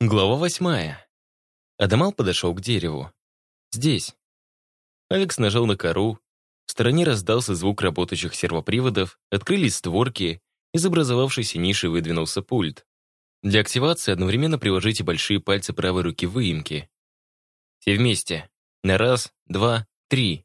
Глава восьмая. Адамал подошел к дереву. Здесь. Алекс нажал на кору. В стороне раздался звук работающих сервоприводов, открылись створки, из образовавшейся ниши выдвинулся пульт. Для активации одновременно приложите большие пальцы правой руки выемки. Все вместе. На раз, два, три.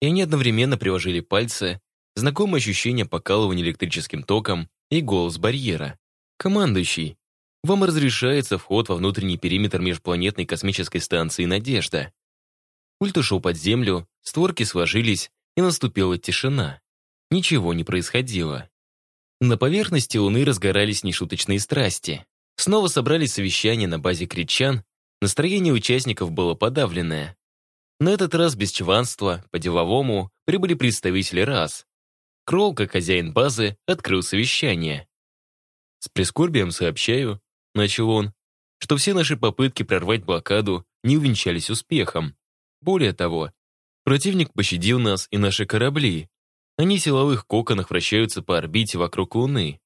И они одновременно приложили пальцы, знакомое ощущение покалывания электрическим током и голос барьера. Командующий, вам разрешается вход во внутренний периметр межпланетной космической станции «Надежда». Пульт ушел под землю, створки сложились, и наступила тишина. Ничего не происходило. На поверхности Луны разгорались нешуточные страсти. Снова собрались совещания на базе кричан, настроение участников было подавленное. На этот раз без чванства, по-деловому, прибыли представители РАС. Кролл, хозяин базы, открыл совещание. С прискорбием сообщаю, начал он, что все наши попытки прорвать блокаду не увенчались успехом. Более того, противник пощадил нас и наши корабли. Они силовых коконах вращаются по орбите вокруг Луны.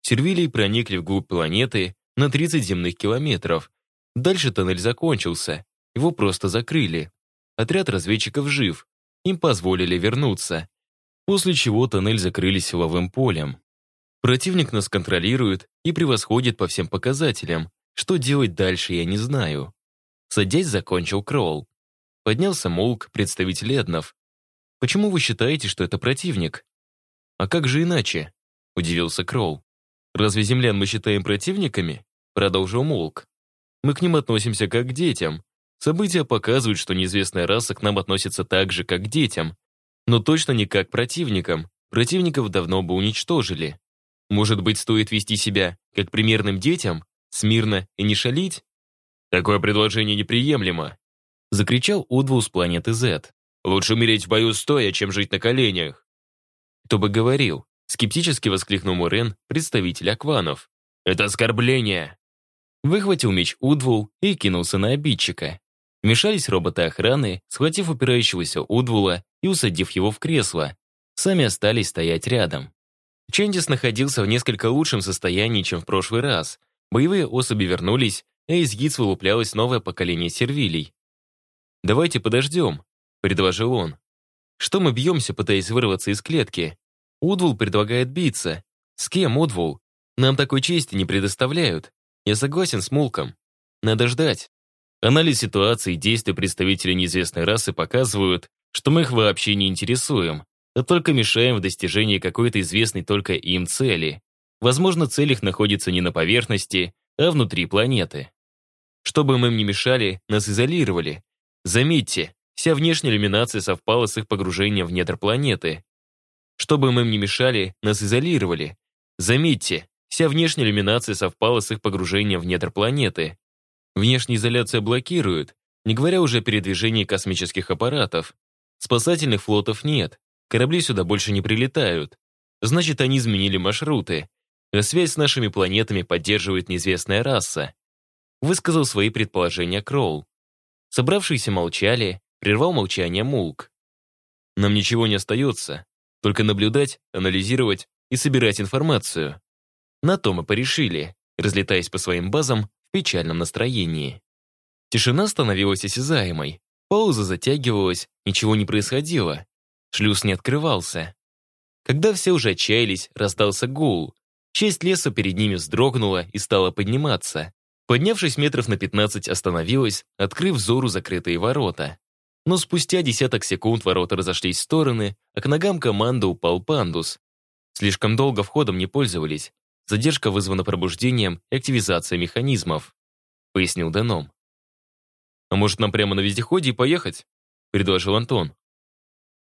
Сервилии проникли вглубь планеты на 30 земных километров. Дальше тоннель закончился, его просто закрыли. Отряд разведчиков жив, им позволили вернуться. После чего тоннель закрыли силовым полем. Противник нас контролирует и превосходит по всем показателям. Что делать дальше, я не знаю. Садясь, закончил Кролл. Поднялся Молк, представитель Эднов. «Почему вы считаете, что это противник?» «А как же иначе?» — удивился Кролл. «Разве землян мы считаем противниками?» — продолжил Молк. «Мы к ним относимся как к детям. События показывают, что неизвестная раса к нам относится так же, как к детям. Но точно не как к противникам. Противников давно бы уничтожили. Может быть, стоит вести себя, как примерным детям, смирно и не шалить? Такое предложение неприемлемо. Закричал Удву с планеты Z. Лучше умереть в бою стоя, чем жить на коленях. Кто бы говорил, скептически воскликнул Мурен, представитель Акванов. Это оскорбление. Выхватил меч Удвул и кинулся на обидчика. Вмешались роботы охраны, схватив упирающегося Удвула и усадив его в кресло. Сами остались стоять рядом. Чендис находился в несколько лучшем состоянии, чем в прошлый раз. Боевые особи вернулись, а из яиц вылуплялось новое поколение сервилей. «Давайте подождем», — предложил он. «Что мы бьемся, пытаясь вырваться из клетки? Удвул предлагает биться. С кем, Удвул? Нам такой чести не предоставляют. Я согласен с Мулком. Надо ждать». Анализ ситуации и действия представителей неизвестной расы показывают, что мы их вообще не интересуем а только мешаем в достижении какой-то известной только им цели. Возможно, цель их находится не на поверхности, а внутри планеты. Чтобы мы им не мешали, нас изолировали. Заметьте, вся внешняя иллюминация совпала с их погружением в недр планеты. Чтобы мы им не мешали, нас изолировали. Заметьте, вся внешняя иллюминация совпала с их погружением в недр планеты. Внешняя изоляция блокирует, не говоря уже о передвижении космических аппаратов. Спасательных флотов нет, Корабли сюда больше не прилетают. Значит, они изменили маршруты. А связь с нашими планетами поддерживает неизвестная раса. Высказал свои предположения Кроул. Собравшиеся молчали, прервал молчание Мулк. Нам ничего не остается, только наблюдать, анализировать и собирать информацию. На то мы порешили, разлетаясь по своим базам в печальном настроении. Тишина становилась осязаемой, пауза затягивалась, ничего не происходило. Шлюз не открывался. Когда все уже отчаялись, раздался гул. Часть леса перед ними вздрогнула и стала подниматься. Поднявшись метров на 15, остановилась, открыв взору закрытые ворота. Но спустя десяток секунд ворота разошлись в стороны, а к ногам команды упал пандус. Слишком долго входом не пользовались. Задержка вызвана пробуждением и активизацией механизмов, пояснил Деном. «А может, нам прямо на вездеходе и поехать?» предложил Антон.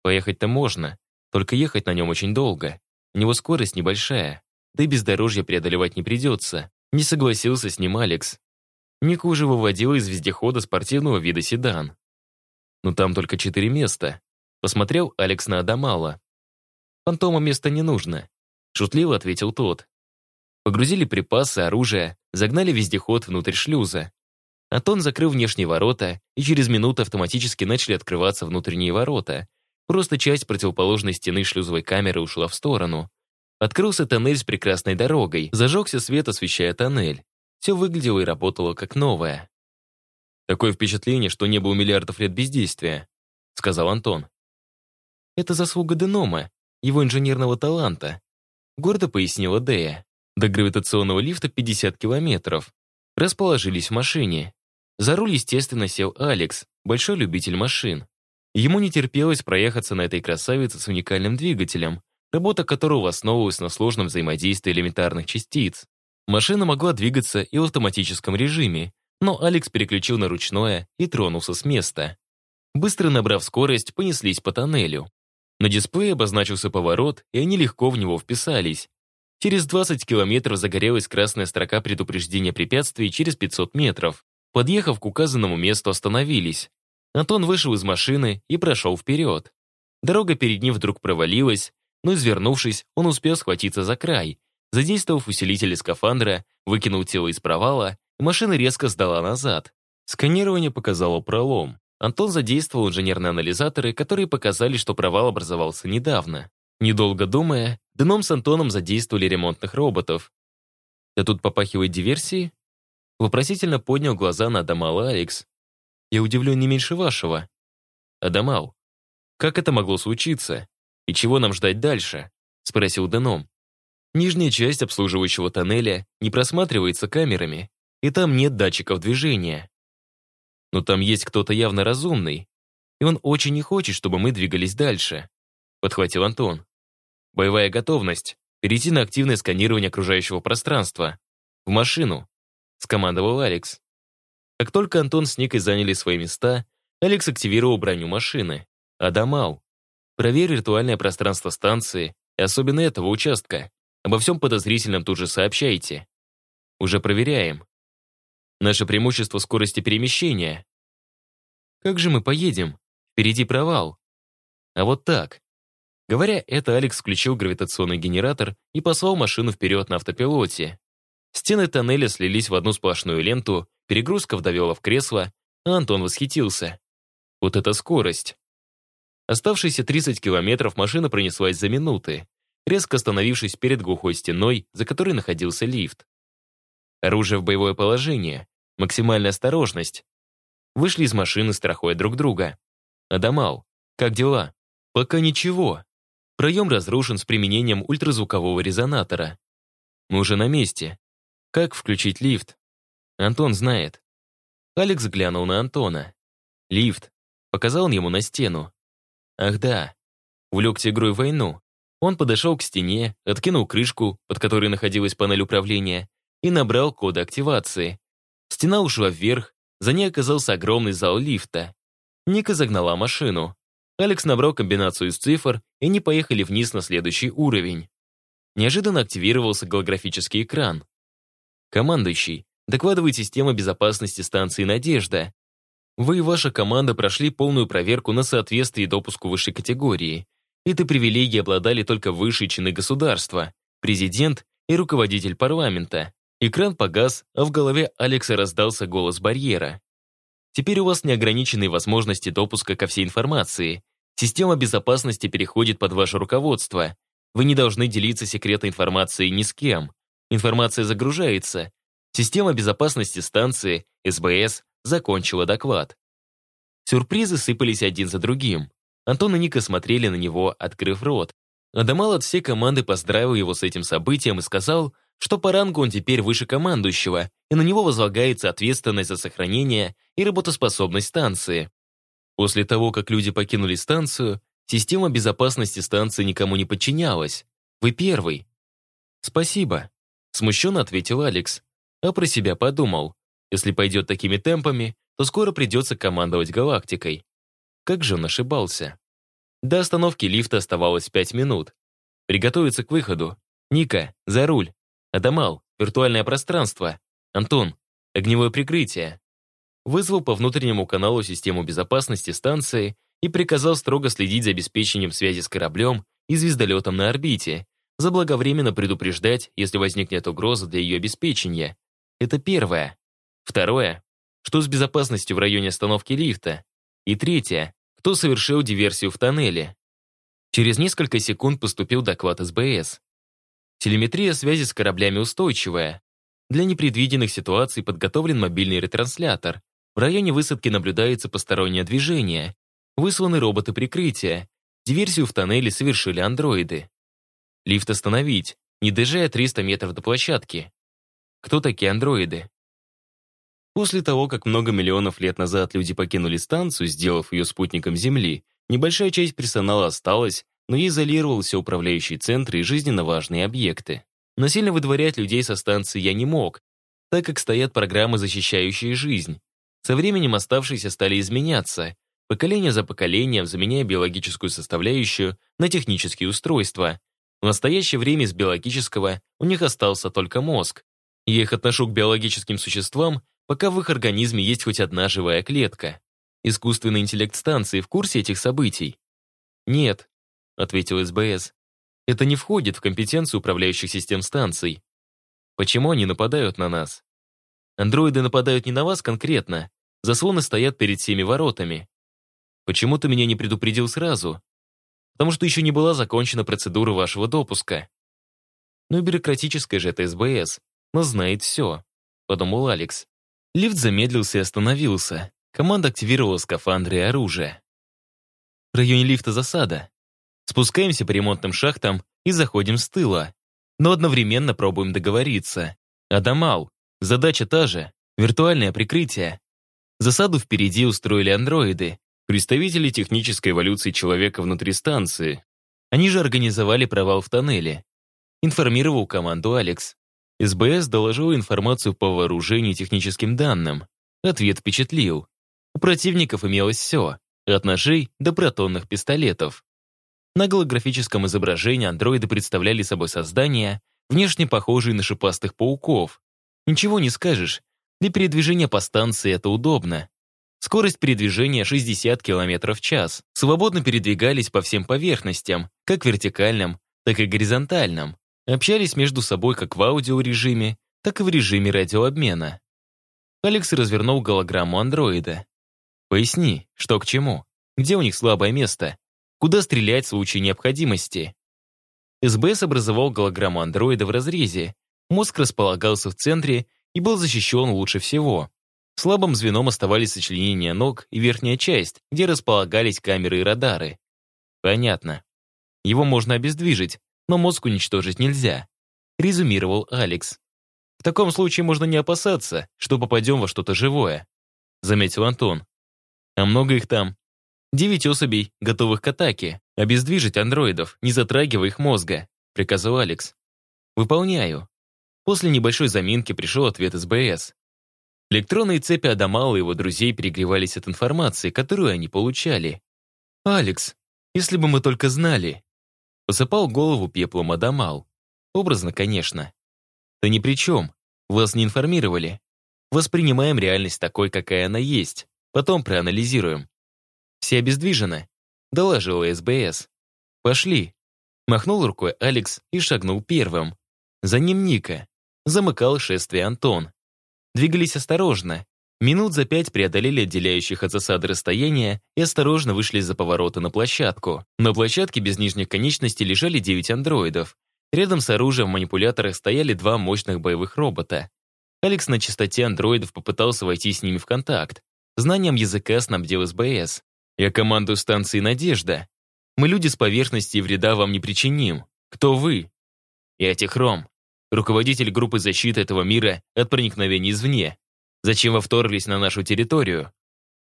Поехать-то можно, только ехать на нем очень долго. У него скорость небольшая, да и бездорожье преодолевать не придется. Не согласился с ним Алекс. Ника уже выводила из вездехода спортивного вида седан. Но «Ну, там только четыре места. Посмотрел Алекс на Адамала. «Фантома места не нужно», — шутливо ответил тот. Погрузили припасы, оружие, загнали вездеход внутрь шлюза. Антон закрыл внешние ворота, и через минуту автоматически начали открываться внутренние ворота, Просто часть противоположной стены шлюзовой камеры ушла в сторону. Открылся тоннель с прекрасной дорогой. Зажегся свет, освещая тоннель. все выглядело и работало как новое. «Такое впечатление, что не было миллиардов лет бездействия», — сказал Антон. «Это заслуга Денома, его инженерного таланта», — гордо пояснила Дея. До гравитационного лифта 50 километров. Расположились в машине. За руль, естественно, сел Алекс, большой любитель машин. Ему не терпелось проехаться на этой красавице с уникальным двигателем, работа которого основывалась на сложном взаимодействии элементарных частиц. Машина могла двигаться и в автоматическом режиме, но Алекс переключил на ручное и тронулся с места. Быстро набрав скорость, понеслись по тоннелю. На дисплее обозначился поворот, и они легко в него вписались. Через 20 километров загорелась красная строка предупреждения препятствий через 500 метров. Подъехав к указанному месту, остановились. Антон вышел из машины и прошел вперед. Дорога перед ним вдруг провалилась, но, извернувшись, он успел схватиться за край. Задействовав усилители скафандра, выкинул тело из провала, и машина резко сдала назад. Сканирование показало пролом. Антон задействовал инженерные анализаторы, которые показали, что провал образовался недавно. Недолго думая, Дном с Антоном задействовали ремонтных роботов. «Да тут попахивает диверсией?» Вопросительно поднял глаза на Адамала Алекс. «Я удивлен не меньше вашего». «Адамал, как это могло случиться? И чего нам ждать дальше?» Спросил Деном. Нижняя часть обслуживающего тоннеля не просматривается камерами, и там нет датчиков движения. Но там есть кто-то явно разумный, и он очень не хочет, чтобы мы двигались дальше», подхватил Антон. Боевая готовность. Перейти на активное сканирование окружающего пространства. В машину. Скомандовал Алекс. Как только Антон с Никой заняли свои места, Алекс активировал броню машины. Адамал. Проверь виртуальное пространство станции, и особенно этого участка. Обо всем подозрительном тут же сообщайте. Уже проверяем. Наше преимущество скорости перемещения. Как же мы поедем? Впереди провал. А вот так. Говоря это, Алекс включил гравитационный генератор и послал машину вперед на автопилоте. Стены тоннеля слились в одну сплошную ленту, перегрузка вдавила в кресло, а Антон восхитился. Вот это скорость! Оставшиеся 30 километров машина пронеслась за минуты, резко остановившись перед глухой стеной, за которой находился лифт. Оружие в боевое положение, максимальная осторожность. Вышли из машины, страхуя друг друга. Адамал, как дела? Пока ничего. Проем разрушен с применением ультразвукового резонатора. Мы уже на месте. Как включить лифт? Антон знает. Алекс глянул на Антона. Лифт. Показал он ему на стену. Ах да. Увлекся игрой в войну. Он подошел к стене, откинул крышку, под которой находилась панель управления, и набрал коды активации. Стена ушла вверх, за ней оказался огромный зал лифта. Ника загнала машину. Алекс набрал комбинацию из цифр, и они поехали вниз на следующий уровень. Неожиданно активировался голографический экран. «Командующий, докладывает система безопасности станции «Надежда». Вы и ваша команда прошли полную проверку на соответствие допуску высшей категории. Этой привилегии обладали только высшие чины государства, президент и руководитель парламента. Экран погас, а в голове Алекса раздался голос барьера. Теперь у вас неограниченные возможности допуска ко всей информации. Система безопасности переходит под ваше руководство. Вы не должны делиться секретной информацией ни с кем. Информация загружается. Система безопасности станции, СБС, закончила доклад. Сюрпризы сыпались один за другим. Антон и Ника смотрели на него, открыв рот. Адамал от всей команды поздравил его с этим событием и сказал, что по рангу он теперь выше командующего, и на него возлагается ответственность за сохранение и работоспособность станции. После того, как люди покинули станцию, система безопасности станции никому не подчинялась. Вы первый. Спасибо, смущенно ответил Алекс, а про себя подумал. Если пойдет такими темпами, то скоро придется командовать галактикой. Как же он ошибался. До остановки лифта оставалось пять минут. Приготовиться к выходу. Ника, за руль. Адамал, виртуальное пространство. Антон, огневое прикрытие. Вызвал по внутреннему каналу систему безопасности станции и приказал строго следить за обеспечением связи с кораблем и звездолетом на орбите, заблаговременно предупреждать, если возникнет угроза для ее обеспечения. Это первое. Второе. Что с безопасностью в районе остановки лифта? И третье. Кто совершил диверсию в тоннеле? Через несколько секунд поступил доклад СБС. Телеметрия связи с кораблями устойчивая. Для непредвиденных ситуаций подготовлен мобильный ретранслятор. В районе высадки наблюдается постороннее движение. Высланы роботы прикрытия. Диверсию в тоннеле совершили андроиды. Лифт остановить, не доезжая 300 метров до площадки. Кто такие андроиды? После того, как много миллионов лет назад люди покинули станцию, сделав ее спутником Земли, небольшая часть персонала осталась, но ей изолировался управляющий центр и жизненно важные объекты. Насильно выдворять людей со станции я не мог, так как стоят программы, защищающие жизнь. Со временем оставшиеся стали изменяться, поколение за поколением заменяя биологическую составляющую на технические устройства. В настоящее время из биологического у них остался только мозг. Я их отношу к биологическим существам, пока в их организме есть хоть одна живая клетка. Искусственный интеллект станции в курсе этих событий? Нет, ответил СБС. Это не входит в компетенцию управляющих систем станций. Почему они нападают на нас? Андроиды нападают не на вас конкретно. Заслоны стоят перед всеми воротами. Почему ты меня не предупредил сразу? Потому что еще не была закончена процедура вашего допуска. Ну и бюрократическая же это СБС, знает все, подумал Алекс. Лифт замедлился и остановился. Команда активировала скафандры и оружие. В районе лифта засада. Спускаемся по ремонтным шахтам и заходим с тыла. Но одновременно пробуем договориться. Адамал, задача та же. Виртуальное прикрытие. Засаду впереди устроили андроиды, представители технической эволюции человека внутри станции. Они же организовали провал в тоннеле. Информировал команду Алекс. СБС доложил информацию по вооружению и техническим данным. Ответ впечатлил. У противников имелось все, от ножей до протонных пистолетов. На голографическом изображении андроиды представляли собой создания, внешне похожие на шипастых пауков. Ничего не скажешь, для передвижения по станции это удобно. Скорость передвижения 60 км в час. Свободно передвигались по всем поверхностям, как вертикальным, так и горизонтальным. Общались между собой как в аудиорежиме, так и в режиме радиообмена. Алекс развернул голограмму андроида. «Поясни, что к чему? Где у них слабое место? Куда стрелять в случае необходимости?» СБС образовал голограмму андроида в разрезе. Мозг располагался в центре и был защищен лучше всего. Слабым звеном оставались сочленения ног и верхняя часть, где располагались камеры и радары. Понятно. Его можно обездвижить, но мозг уничтожить нельзя», — резюмировал Алекс. «В таком случае можно не опасаться, что попадем во что-то живое», — заметил Антон. «А много их там?» «Девять особей, готовых к атаке. Обездвижить андроидов, не затрагивая их мозга», — приказал Алекс. «Выполняю». После небольшой заминки пришел ответ СБС. Электронные цепи Адамала и его друзей перегревались от информации, которую они получали. «Алекс, если бы мы только знали», Посыпал голову пеплом Адамал. Образно, конечно. Да ни при чем. Вас не информировали. Воспринимаем реальность такой, какая она есть. Потом проанализируем. Все обездвижены. Доложила СБС. Пошли. Махнул рукой Алекс и шагнул первым. За ним Ника. Замыкал шествие Антон. Двигались осторожно, Минут за пять преодолели отделяющих от засады расстояние и осторожно вышли за поворота на площадку. На площадке без нижних конечностей лежали девять андроидов. Рядом с оружием в манипуляторах стояли два мощных боевых робота. Алекс на частоте андроидов попытался войти с ними в контакт. Знанием языка снабдил СБС. «Я командую станции «Надежда». Мы люди с поверхности и вреда вам не причиним. Кто вы?» «Я Техром, руководитель группы защиты этого мира от проникновений извне. Зачем вы вторглись на нашу территорию?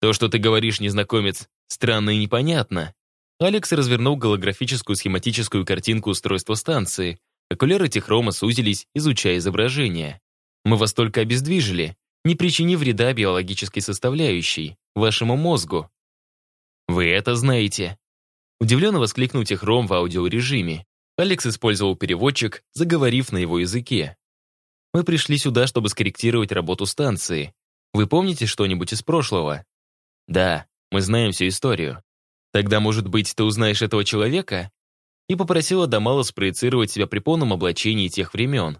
То, что ты говоришь, незнакомец, странно и непонятно. Алекс развернул голографическую схематическую картинку устройства станции. Окуляры Техрома сузились, изучая изображение. Мы вас только обездвижили, не причинив вреда биологической составляющей, вашему мозгу. Вы это знаете. Удивленно воскликнул Техром в аудиорежиме. Алекс использовал переводчик, заговорив на его языке. Мы пришли сюда, чтобы скорректировать работу станции. Вы помните что-нибудь из прошлого? Да, мы знаем всю историю. Тогда, может быть, ты узнаешь этого человека? И попросила Дамала спроецировать себя при полном облачении тех времен.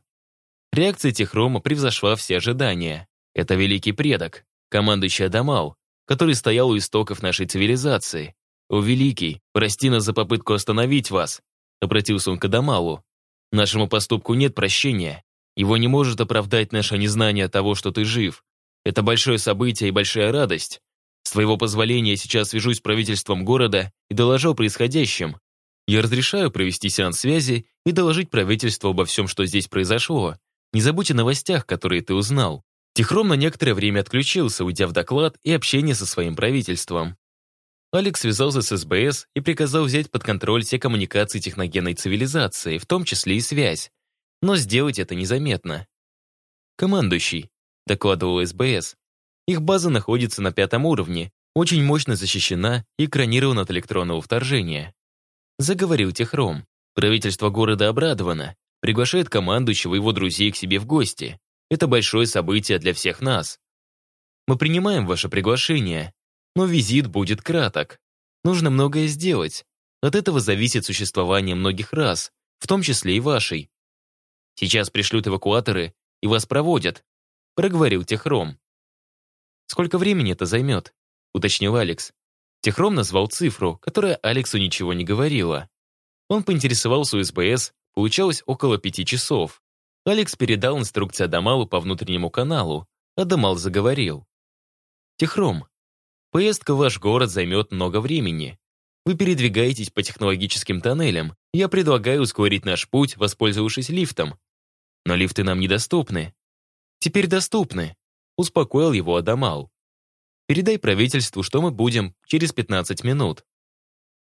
Реакция Техрома превзошла все ожидания. Это великий предок, командующий Адамал, который стоял у истоков нашей цивилизации. «О, великий, прости нас за попытку остановить вас», обратился он к Адамалу. «Нашему поступку нет прощения. Его не может оправдать наше незнание того, что ты жив. Это большое событие и большая радость. С твоего позволения я сейчас свяжусь с правительством города и доложу о происходящем. Я разрешаю провести сеанс связи и доложить правительству обо всем, что здесь произошло. Не забудь о новостях, которые ты узнал. Тихром на некоторое время отключился, уйдя в доклад и общение со своим правительством. Алекс связался с СБС и приказал взять под контроль все коммуникации техногенной цивилизации, в том числе и связь. Но сделать это незаметно. «Командующий», — докладывал СБС, их база находится на пятом уровне, очень мощно защищена и экранирована от электронного вторжения. Заговорил Техром. Правительство города обрадовано, приглашает командующего и его друзей к себе в гости. Это большое событие для всех нас. Мы принимаем ваше приглашение, но визит будет краток. Нужно многое сделать. От этого зависит существование многих рас, в том числе и вашей. Сейчас пришлют эвакуаторы и вас проводят, проговорил Техром. «Сколько времени это займет?» — уточнил Алекс. Техром назвал цифру, которая Алексу ничего не говорила. Он поинтересовался у СБС, получалось около пяти часов. Алекс передал инструкции Адамалу по внутреннему каналу. Адамал заговорил. «Техром, поездка в ваш город займет много времени. Вы передвигаетесь по технологическим тоннелям. Я предлагаю ускорить наш путь, воспользовавшись лифтом. Но лифты нам недоступны. Теперь доступны. Успокоил его Адамал. «Передай правительству, что мы будем через 15 минут».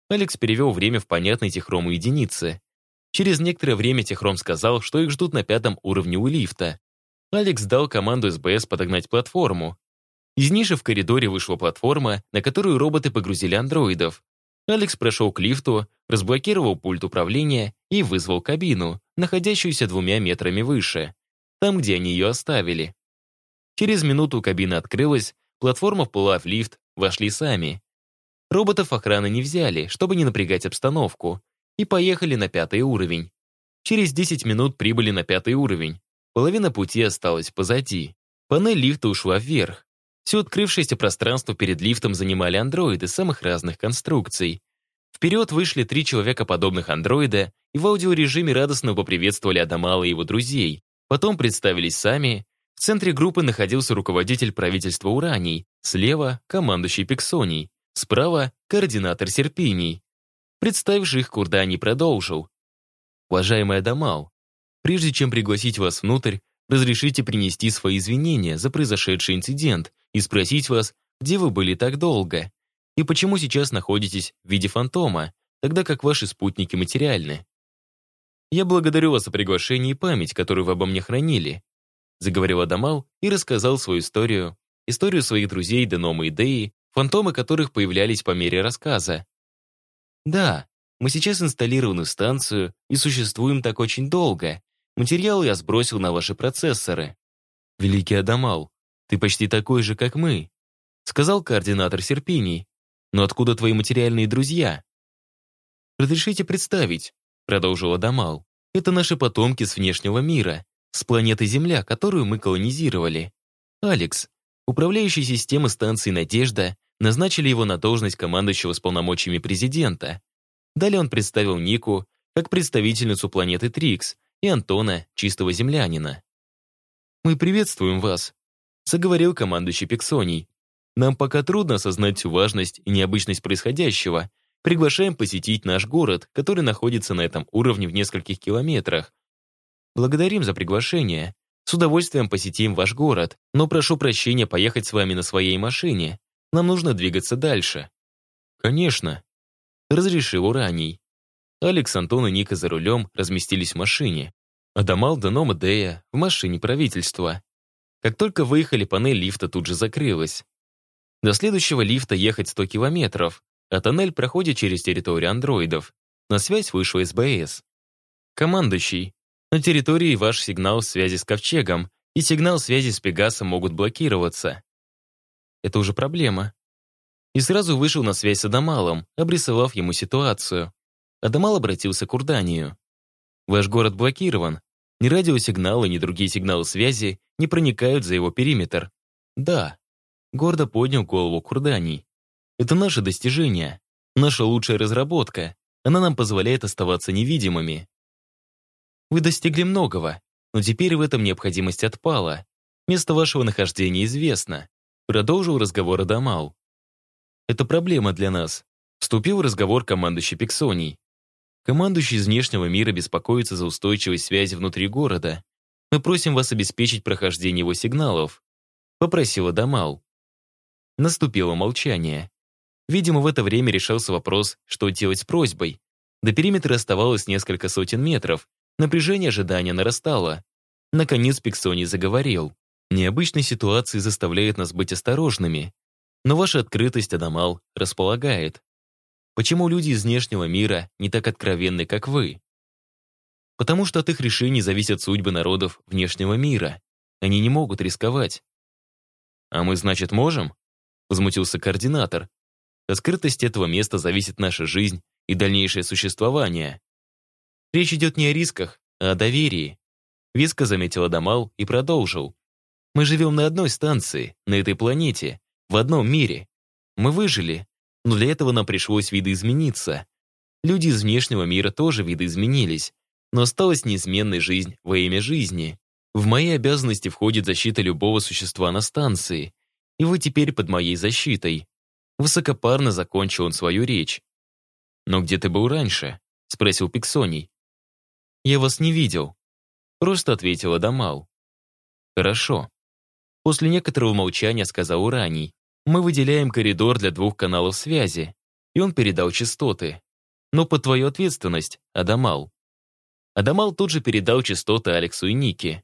Алекс перевел время в понятной Техрому единицы. Через некоторое время Техром сказал, что их ждут на пятом уровне у лифта. Алекс дал команду СБС подогнать платформу. Из ниши в коридоре вышла платформа, на которую роботы погрузили андроидов. Алекс прошел к лифту, разблокировал пульт управления и вызвал кабину, находящуюся двумя метрами выше, там, где они ее оставили. Через минуту кабина открылась, платформа вплыла в лифт, вошли сами. Роботов охраны не взяли, чтобы не напрягать обстановку, и поехали на пятый уровень. Через 10 минут прибыли на пятый уровень. Половина пути осталась позади. Панель лифта ушла вверх. Все открывшееся пространство перед лифтом занимали андроиды самых разных конструкций. Вперед вышли три человекоподобных андроида и в аудиорежиме радостно поприветствовали Адамала и его друзей. Потом представились сами, в центре группы находился руководитель правительства Ураний, слева — командующий Пиксоний, справа — координатор Серпиний. Представивший их Курдани продолжил. «Уважаемый Адамал, прежде чем пригласить вас внутрь, разрешите принести свои извинения за произошедший инцидент и спросить вас, где вы были так долго, и почему сейчас находитесь в виде фантома, тогда как ваши спутники материальны. Я благодарю вас за приглашение и память, которую вы обо мне хранили заговорил Адамал и рассказал свою историю, историю своих друзей Денома и Деи, фантомы которых появлялись по мере рассказа. «Да, мы сейчас инсталлированы в станцию и существуем так очень долго. Материал я сбросил на ваши процессоры». «Великий Адамал, ты почти такой же, как мы», сказал координатор Серпиний. «Но откуда твои материальные друзья?» «Разрешите представить», продолжил Адамал. «Это наши потомки с внешнего мира с планеты Земля, которую мы колонизировали. Алекс, управляющий системы станции «Надежда», назначили его на должность командующего с полномочиями президента. Далее он представил Нику как представительницу планеты Трикс и Антона, чистого землянина. «Мы приветствуем вас», — заговорил командующий Пиксоний. «Нам пока трудно осознать всю важность и необычность происходящего. Приглашаем посетить наш город, который находится на этом уровне в нескольких километрах, Благодарим за приглашение. С удовольствием посетим ваш город, но прошу прощения поехать с вами на своей машине. Нам нужно двигаться дальше». «Конечно», — разрешил Ураний. Алекс, Антон и Ника за рулем разместились в машине. Адамал, Даном и Дея в машине правительства. Как только выехали, панель лифта тут же закрылась. До следующего лифта ехать 100 километров, а тоннель проходит через территорию андроидов. На связь вышел СБС. «Командующий, на территории ваш сигнал связи с Ковчегом и сигнал связи с Пегасом могут блокироваться. Это уже проблема. И сразу вышел на связь с Адамалом, обрисовав ему ситуацию. Адамал обратился к Урданию. Ваш город блокирован. Ни радиосигналы, ни другие сигналы связи не проникают за его периметр. Да. Гордо поднял голову Курданий. Это наше достижение, наша лучшая разработка. Она нам позволяет оставаться невидимыми. Вы достигли многого. но теперь в этом необходимость отпала. Место вашего нахождения известно. Продолжил разговор Адамал. Это проблема для нас. Вступил в разговор командующий Пиксоний. Командующий из внешнего мира беспокоится за устойчивость связи внутри города. Мы просим вас обеспечить прохождение его сигналов. Попросила Дамал. Наступило молчание. Видимо, в это время решался вопрос, что делать с просьбой. До периметра оставалось несколько сотен метров. Напряжение ожидания нарастало. Наконец Пиксоний заговорил. Необычная ситуация заставляет нас быть осторожными. Но ваша открытость, Адамал, располагает. Почему люди из внешнего мира не так откровенны, как вы? Потому что от их решений зависят судьбы народов внешнего мира. Они не могут рисковать. А мы, значит, можем? Возмутился координатор. От скрытости этого места зависит наша жизнь и дальнейшее существование. Речь идет не о рисках, а о доверии. Виска заметил Адамал и продолжил. Мы живем на одной станции, на этой планете, в одном мире. Мы выжили, но для этого нам пришлось видоизмениться. Люди из внешнего мира тоже видоизменились, но осталась неизменной жизнь во имя жизни. В мои обязанности входит защита любого существа на станции, и вы теперь под моей защитой. Высокопарно закончил он свою речь. «Но где ты был раньше?» — спросил Пиксоний. «Я вас не видел», — просто ответила Дамал. «Хорошо». После некоторого молчания сказал Ураний. Мы выделяем коридор для двух каналов связи, и он передал частоты. Но под твою ответственность, Адамал. Адамал тут же передал частоты Алексу и Нике.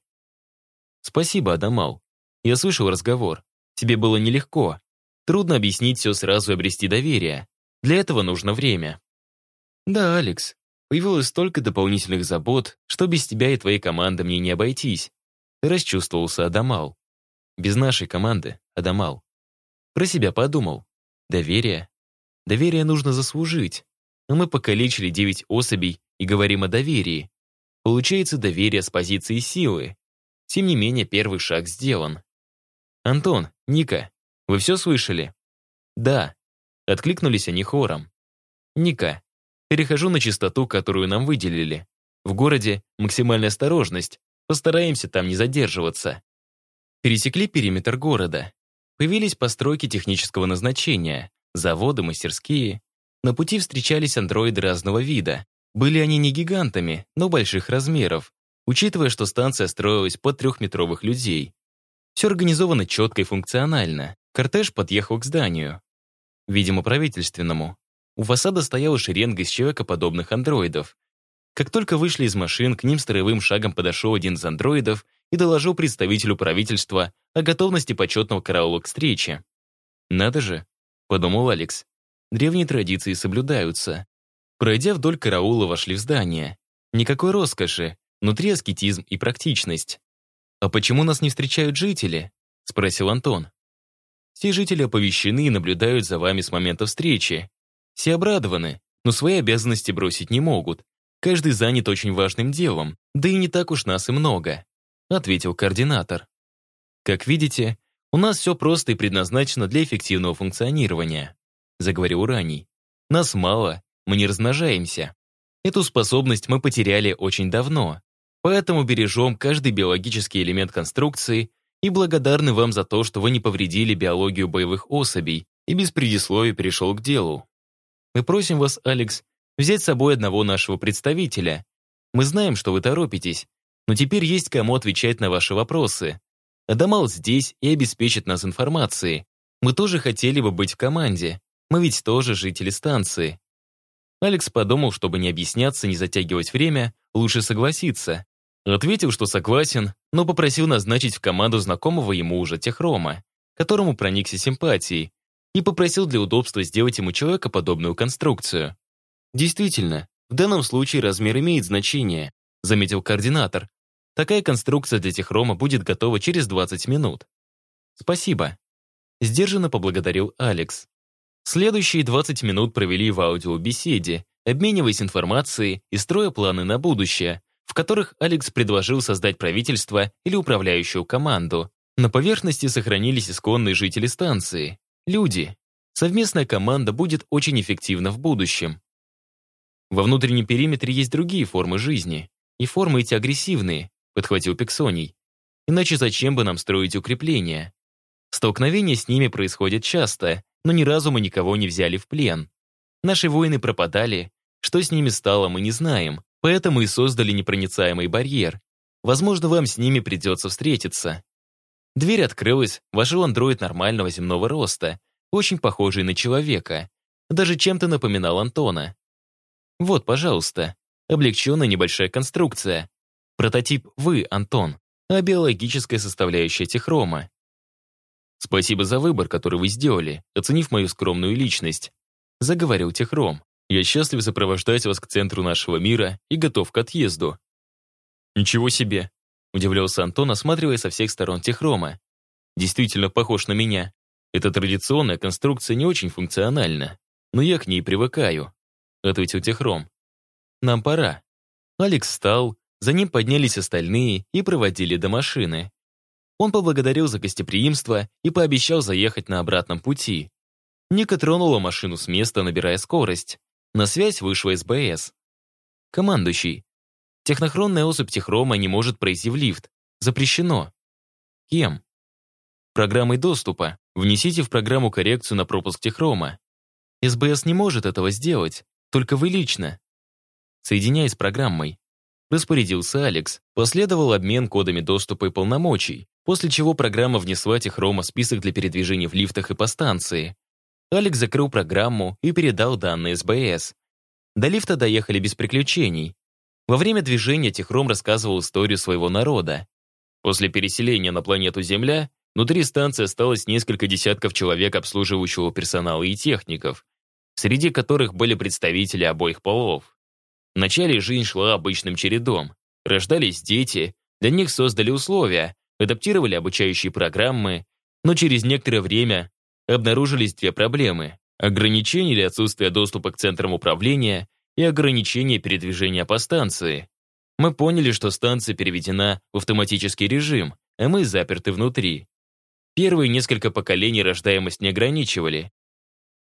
Спасибо, Адамал. Я слышал разговор. Тебе было нелегко. Трудно объяснить все сразу и обрести доверие. Для этого нужно время. Да, Алекс. Появилось столько дополнительных забот, что без тебя и твоей команды мне не обойтись. Расчувствовался Адамал. Без нашей команды, Адамал. Про себя подумал. Доверие. Доверие нужно заслужить. Но мы покалечили девять особей и говорим о доверии. Получается доверие с позиции силы. Тем не менее, первый шаг сделан. «Антон, Ника, вы все слышали?» «Да», — откликнулись они хором. «Ника, перехожу на частоту, которую нам выделили. В городе максимальная осторожность, постараемся там не задерживаться». Пересекли периметр города. Появились постройки технического назначения, заводы, мастерские. На пути встречались андроиды разного вида. Были они не гигантами, но больших размеров, учитывая, что станция строилась под трехметровых людей. Все организовано четко и функционально. Кортеж подъехал к зданию. Видимо, правительственному. У фасада стояла шеренга из человекоподобных андроидов. Как только вышли из машин, к ним строевым шагом подошел один из андроидов и доложил представителю правительства о готовности почетного караула к встрече. «Надо же», — подумал Алекс, — «древние традиции соблюдаются». Пройдя вдоль караула, вошли в здание. Никакой роскоши, внутри аскетизм и практичность. «А почему нас не встречают жители?» — спросил Антон. «Все жители оповещены и наблюдают за вами с момента встречи. Все обрадованы, но свои обязанности бросить не могут. Каждый занят очень важным делом, да и не так уж нас и много ответил координатор. Как видите, у нас все просто и предназначено для эффективного функционирования, заговорил Раний. Нас мало, мы не размножаемся. Эту способность мы потеряли очень давно, поэтому бережем каждый биологический элемент конструкции и благодарны вам за то, что вы не повредили биологию боевых особей и без предисловий перешел к делу. Мы просим вас, Алекс, взять с собой одного нашего представителя. Мы знаем, что вы торопитесь, но теперь есть кому отвечать на ваши вопросы. Адамал здесь и обеспечит нас информацией. Мы тоже хотели бы быть в команде. Мы ведь тоже жители станции. Алекс подумал, чтобы не объясняться, не затягивать время, лучше согласиться. Ответил, что согласен, но попросил назначить в команду знакомого ему уже Техрома, которому проникся симпатией, и попросил для удобства сделать ему человекоподобную конструкцию. Действительно, в данном случае размер имеет значение, заметил координатор, Такая конструкция для техрома будет готова через 20 минут. Спасибо. Сдержанно поблагодарил Алекс. Следующие 20 минут провели в аудиобеседе, обмениваясь информацией и строя планы на будущее, в которых Алекс предложил создать правительство или управляющую команду. На поверхности сохранились исконные жители станции. Люди. Совместная команда будет очень эффективна в будущем. Во внутреннем периметре есть другие формы жизни. И формы эти агрессивные, подхватил Пиксоний. «Иначе зачем бы нам строить укрепления? Столкновения с ними происходят часто, но ни разу мы никого не взяли в плен. Наши воины пропадали, что с ними стало, мы не знаем, поэтому и создали непроницаемый барьер. Возможно, вам с ними придется встретиться». Дверь открылась, вошел андроид нормального земного роста, очень похожий на человека. Даже чем-то напоминал Антона. Вот, пожалуйста, облегченная небольшая конструкция. Прототип вы, Антон, а биологическая составляющая техрома. Спасибо за выбор, который вы сделали, оценив мою скромную личность. Заговорил Техром. Я счастлив сопровождать вас к центру нашего мира и готов к отъезду. Ничего себе, удивлялся Антон, осматривая со всех сторон Техрома. Действительно похож на меня. Эта традиционная конструкция не очень функциональна, но я к ней привыкаю, ответил Техром. Нам пора. Алекс встал, за ним поднялись остальные и проводили до машины. Он поблагодарил за гостеприимство и пообещал заехать на обратном пути. Ника тронула машину с места, набирая скорость. На связь вышла СБС. Командующий. Технохронная особь Техрома не может пройти в лифт. Запрещено. Кем? Программой доступа. Внесите в программу коррекцию на пропуск Техрома. СБС не может этого сделать, только вы лично. Соединяй с программой. Распорядился Алекс. Последовал обмен кодами доступа и полномочий, после чего программа внесла Техрома список для передвижения в лифтах и по станции. Алекс закрыл программу и передал данные СБС. До лифта доехали без приключений. Во время движения Техром рассказывал историю своего народа. После переселения на планету Земля внутри станции осталось несколько десятков человек обслуживающего персонала и техников, среди которых были представители обоих полов. Вначале жизнь шла обычным чередом. Рождались дети, для них создали условия, адаптировали обучающие программы, но через некоторое время обнаружились две проблемы – ограничение или отсутствие доступа к центрам управления и ограничение передвижения по станции. Мы поняли, что станция переведена в автоматический режим, а мы заперты внутри. Первые несколько поколений рождаемость не ограничивали.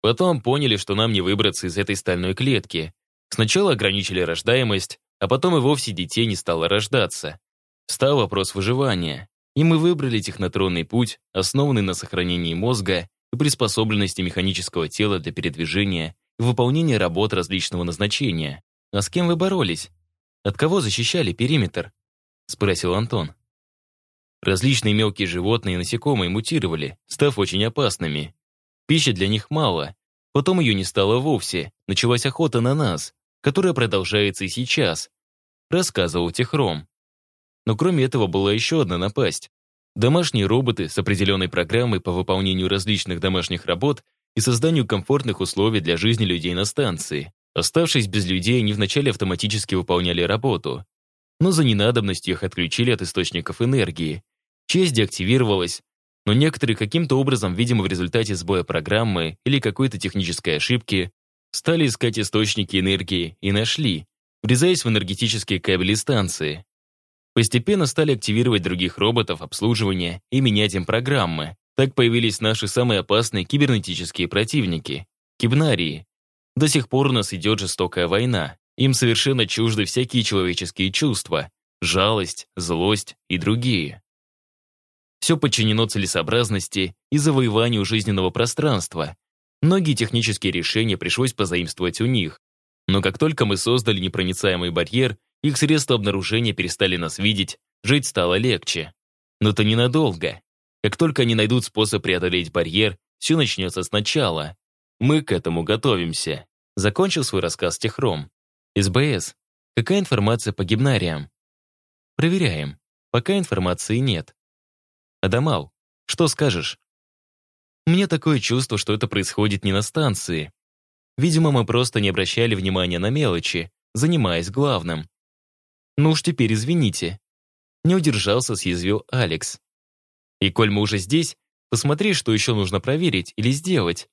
Потом поняли, что нам не выбраться из этой стальной клетки, Сначала ограничили рождаемость, а потом и вовсе детей не стало рождаться. Стал вопрос выживания, и мы выбрали технотронный путь, основанный на сохранении мозга и приспособленности механического тела для передвижения и выполнения работ различного назначения. А с кем вы боролись? От кого защищали периметр? Спросил Антон. Различные мелкие животные и насекомые мутировали, став очень опасными. Пищи для них мало. Потом ее не стало вовсе, началась охота на нас которая продолжается и сейчас, рассказывал Техром. Но кроме этого была еще одна напасть. Домашние роботы с определенной программой по выполнению различных домашних работ и созданию комфортных условий для жизни людей на станции. Оставшись без людей, они вначале автоматически выполняли работу. Но за ненадобностью их отключили от источников энергии. Часть деактивировалась, но некоторые каким-то образом, видимо, в результате сбоя программы или какой-то технической ошибки, Стали искать источники энергии и нашли, врезаясь в энергетические кабели станции. Постепенно стали активировать других роботов обслуживания и менять им программы. Так появились наши самые опасные кибернетические противники — кибнарии. До сих пор у нас идет жестокая война. Им совершенно чужды всякие человеческие чувства — жалость, злость и другие. Все подчинено целесообразности и завоеванию жизненного пространства, Многие технические решения пришлось позаимствовать у них. Но как только мы создали непроницаемый барьер, их средства обнаружения перестали нас видеть, жить стало легче. Но это ненадолго. Как только они найдут способ преодолеть барьер, все начнется сначала. Мы к этому готовимся. Закончил свой рассказ Техром. СБС. Какая информация по гимнариям? Проверяем. Пока информации нет. Адамал, что скажешь? Мне такое чувство, что это происходит не на станции. Видимо, мы просто не обращали внимания на мелочи, занимаясь главным. Ну уж теперь извините. Не удержался, съязвил Алекс. И коль мы уже здесь, посмотри, что еще нужно проверить или сделать.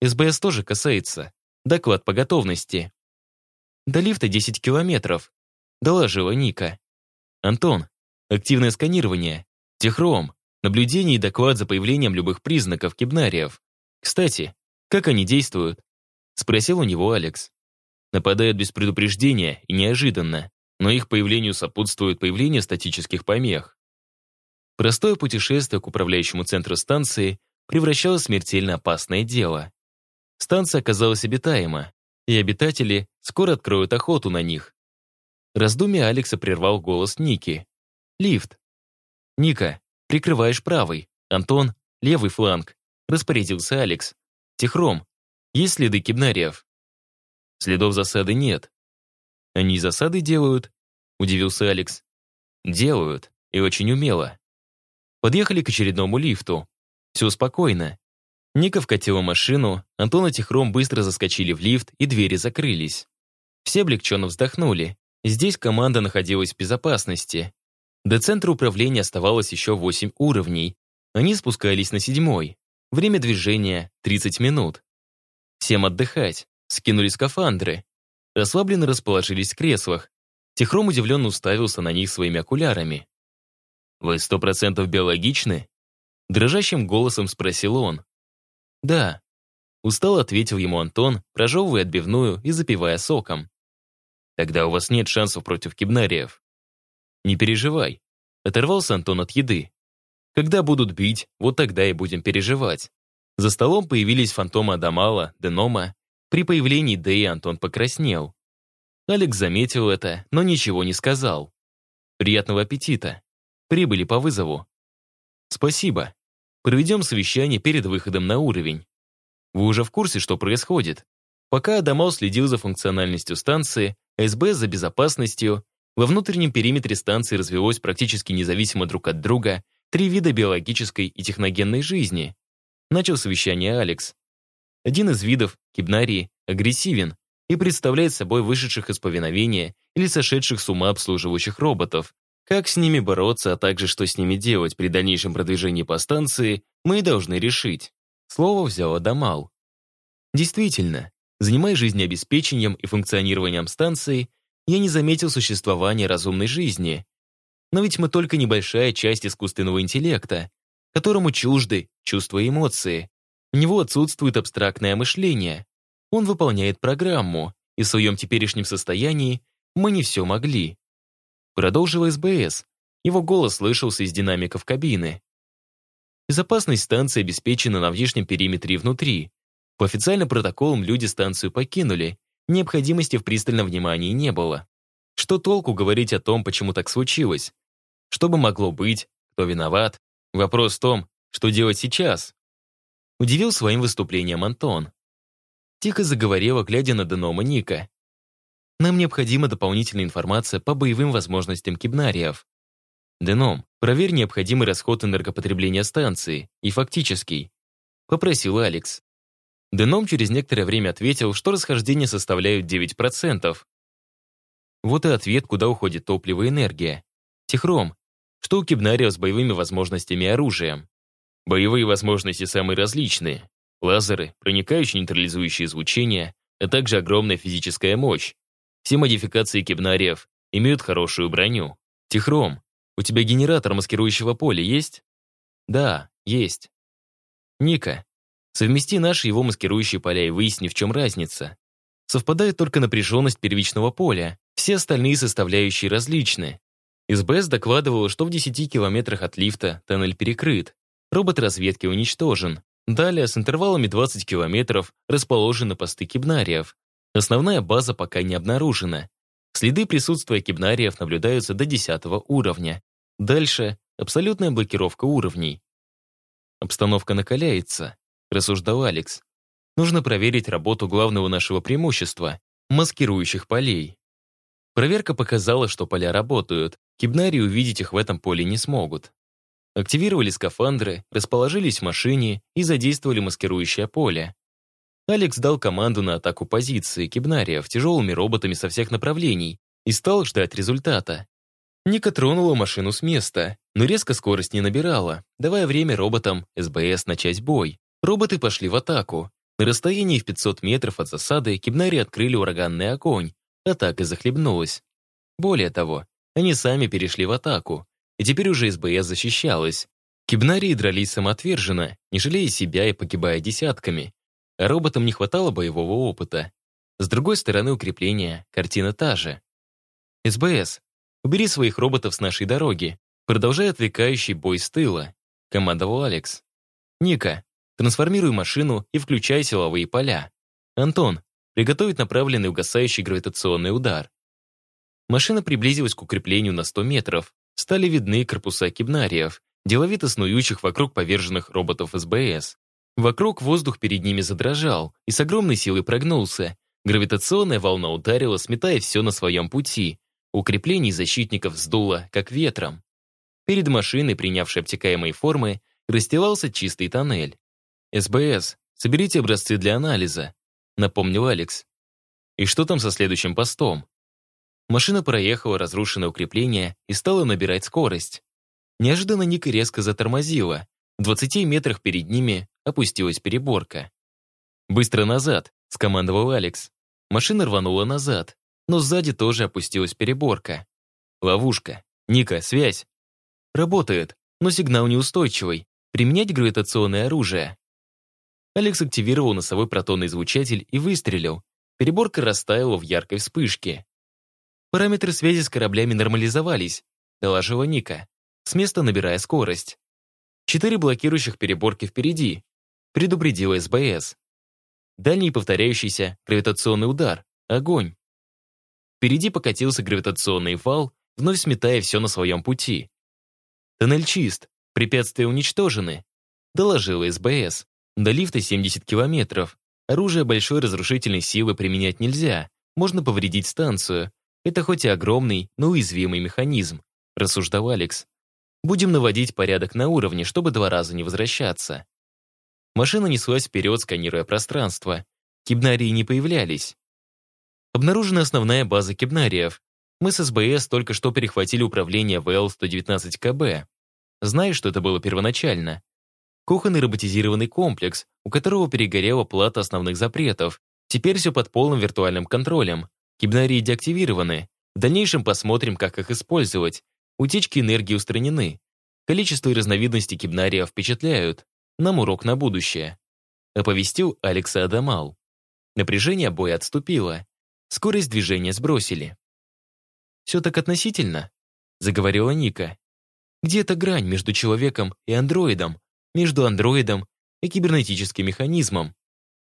СБС тоже касается. Доклад по готовности. До лифта 10 километров. Доложила Ника. Антон, активное сканирование. Техром, наблюдение и доклад за появлением любых признаков кибнариев. Кстати, как они действуют? Спросил у него Алекс. Нападают без предупреждения и неожиданно. но их появлению сопутствует появление статических помех. Простое путешествие к управляющему центру станции превращалось в смертельно опасное дело. Станция оказалась обитаема, и обитатели скоро откроют охоту на них. Раздумье Алекса прервал голос Ники. «Лифт». «Ника, прикрываешь правый. Антон, левый фланг», — распорядился Алекс. «Техром, есть следы кибнариев?» «Следов засады нет». «Они засады делают?» — удивился Алекс. «Делают, и очень умело». Подъехали к очередному лифту. Все спокойно. Ника вкатила машину, Антон и Техром быстро заскочили в лифт, и двери закрылись. Все облегченно вздохнули. Здесь команда находилась в безопасности. До центра управления оставалось еще 8 уровней. Они спускались на седьмой. Время движения — 30 минут. Всем отдыхать. Скинули скафандры. Расслабленно расположились в креслах. Техром удивленно уставился на них своими окулярами. «Вы сто процентов биологичны?» Дрожащим голосом спросил он. «Да». Устал ответил ему Антон, прожевывая отбивную и запивая соком. Тогда у вас нет шансов против кибнариев. Не переживай. Оторвался Антон от еды. Когда будут бить, вот тогда и будем переживать. За столом появились фантомы Адамала, Денома. При появлении Дэи Антон покраснел. Алекс заметил это, но ничего не сказал. «Приятного аппетита. Прибыли по вызову». «Спасибо. Проведем совещание перед выходом на уровень. Вы уже в курсе, что происходит?» Пока Адамал следил за функциональностью станции, СБ за безопасностью, во внутреннем периметре станции развелось практически независимо друг от друга три вида биологической и техногенной жизни. Начал совещание Алекс. Один из видов, кибнарии, агрессивен и представляет собой вышедших из повиновения или сошедших с ума обслуживающих роботов. Как с ними бороться, а также что с ними делать при дальнейшем продвижении по станции, мы должны решить. Слово взял Адамал. Действительно, Занимаясь жизнеобеспечением и функционированием станции, я не заметил существования разумной жизни. Но ведь мы только небольшая часть искусственного интеллекта, которому чужды чувства и эмоции. У него отсутствует абстрактное мышление. Он выполняет программу, и в своем теперешнем состоянии мы не все могли. Продолжил СБС. Его голос слышался из динамиков кабины. Безопасность станции обеспечена на внешнем периметре внутри. По официальным протоколам люди станцию покинули, необходимости в пристальном внимании не было. Что толку говорить о том, почему так случилось? Что бы могло быть? Кто виноват? Вопрос в том, что делать сейчас? Удивил своим выступлением Антон. Тихо заговорила, глядя на Денома Ника. Нам необходима дополнительная информация по боевым возможностям кибнариев. Деном, проверь необходимый расход энергопотребления станции и фактический. Попросил Алекс. Деном через некоторое время ответил, что расхождения составляют 9%. Вот и ответ, куда уходит топливо и энергия. Техром. Что у Кибнарио с боевыми возможностями и оружием? Боевые возможности самые различные. Лазеры, проникающие нейтрализующие излучение, а также огромная физическая мощь. Все модификации кибнариев имеют хорошую броню. Техром, у тебя генератор маскирующего поля есть? Да, есть. Ника, Совмести наши его маскирующие поля и выясни, в чем разница. Совпадает только напряженность первичного поля, все остальные составляющие различны. СБС докладывал, что в 10 километрах от лифта тоннель перекрыт, робот разведки уничтожен. Далее, с интервалами 20 километров, расположены посты кибнариев. Основная база пока не обнаружена. Следы присутствия кибнариев наблюдаются до 10 уровня. Дальше — абсолютная блокировка уровней. Обстановка накаляется рассуждал Алекс. Нужно проверить работу главного нашего преимущества — маскирующих полей. Проверка показала, что поля работают, кибнари увидеть их в этом поле не смогут. Активировали скафандры, расположились в машине и задействовали маскирующее поле. Алекс дал команду на атаку позиции кибнариев тяжелыми роботами со всех направлений и стал ждать результата. Ника тронула машину с места, но резко скорость не набирала, давая время роботам СБС начать бой. Роботы пошли в атаку. На расстоянии в 500 метров от засады кибнари открыли ураганный огонь. Атака захлебнулась. Более того, они сами перешли в атаку, и теперь уже СБС защищалась. Кибнарии дрались самоотверженно, не жалея себя и погибая десятками. А роботам не хватало боевого опыта. С другой стороны укрепления, картина та же. СБС, убери своих роботов с нашей дороги. Продолжай отвлекающий бой с тыла», — командовал Алекс. «Ника, трансформируй машину и включай силовые поля. Антон, приготовить направленный угасающий гравитационный удар». Машина приблизилась к укреплению на 100 метров. Стали видны корпуса кибнариев, деловито снующих вокруг поверженных роботов СБС. Вокруг воздух перед ними задрожал и с огромной силой прогнулся. Гравитационная волна ударила, сметая все на своем пути. Укреплений защитников сдуло, как ветром. Перед машиной, принявшей обтекаемые формы, расстилался чистый тоннель. «СБС, соберите образцы для анализа», — напомнил Алекс. «И что там со следующим постом?» Машина проехала разрушенное укрепление и стала набирать скорость. Неожиданно Ника резко затормозила. В 20 метрах перед ними опустилась переборка. «Быстро назад», — скомандовал Алекс. Машина рванула назад, но сзади тоже опустилась переборка. «Ловушка. Ника, связь». «Работает, но сигнал неустойчивый. Применять гравитационное оружие». Алекс активировал носовой протонный излучатель и выстрелил. Переборка растаяла в яркой вспышке. Параметры связи с кораблями нормализовались, доложила Ника, с места набирая скорость. Четыре блокирующих переборки впереди, предупредила СБС. Дальний повторяющийся гравитационный удар, огонь. Впереди покатился гравитационный вал, вновь сметая все на своем пути. Тоннель чист, препятствия уничтожены, доложила СБС. До лифта 70 километров. Оружие большой разрушительной силы применять нельзя, можно повредить станцию, это хоть и огромный, но уязвимый механизм, рассуждал Алекс. Будем наводить порядок на уровне, чтобы два раза не возвращаться. Машина неслась вперед, сканируя пространство. Кибнарии не появлялись. Обнаружена основная база кибнариев. Мы с СБС только что перехватили управление ВЛ-119КБ. Знаешь, что это было первоначально? Кухонный роботизированный комплекс, у которого перегорела плата основных запретов. Теперь все под полным виртуальным контролем. Кибнарии деактивированы. В дальнейшем посмотрим, как их использовать. Утечки энергии устранены. Количество и разновидности кибнария впечатляют. Нам урок на будущее. Оповестил Алекса Адамал. Напряжение боя отступило. Скорость движения сбросили. «Все так относительно», — заговорила Ника. «Где эта грань между человеком и андроидом, между андроидом и кибернетическим механизмом?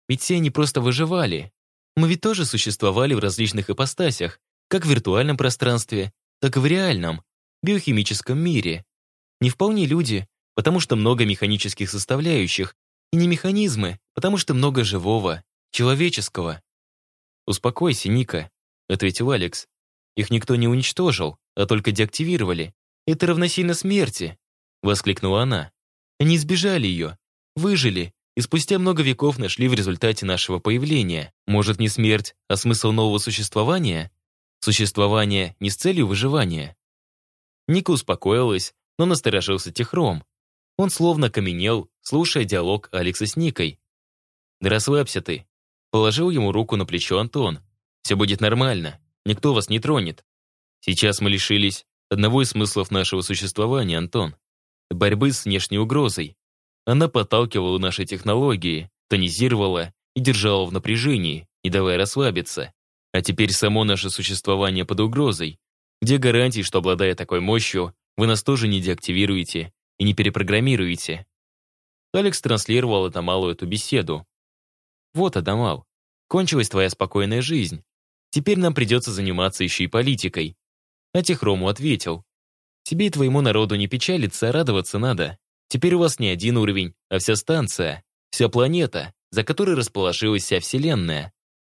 Ведь все они просто выживали. Мы ведь тоже существовали в различных ипостасях, как в виртуальном пространстве, так и в реальном, биохимическом мире. Не вполне люди, потому что много механических составляющих, и не механизмы, потому что много живого, человеческого. «Успокойся, Ника», — ответил Алекс. «Их никто не уничтожил, а только деактивировали. Это равносильно смерти», — воскликнула она. «Они избежали ее, выжили, и спустя много веков нашли в результате нашего появления. Может, не смерть, а смысл нового существования? Существование не с целью выживания. Ника успокоилась, но насторожился Техром. Он словно каменел, слушая диалог Алекса с Никой. «Да расслабься ты», — положил ему руку на плечо Антон. «Все будет нормально, никто вас не тронет. Сейчас мы лишились одного из смыслов нашего существования, Антон. Борьбы с внешней угрозой. Она подталкивала наши технологии, тонизировала и держала в напряжении, не давая расслабиться. А теперь само наше существование под угрозой. Где гарантии, что, обладая такой мощью, вы нас тоже не деактивируете и не перепрограммируете? Алекс транслировал Адамалу эту беседу. «Вот, Адамал, кончилась твоя спокойная жизнь. Теперь нам придется заниматься еще и политикой». А ответил. «Тебе и твоему народу не печалиться, а радоваться надо. Теперь у вас не один уровень, а вся станция, вся планета, за которой расположилась вся Вселенная.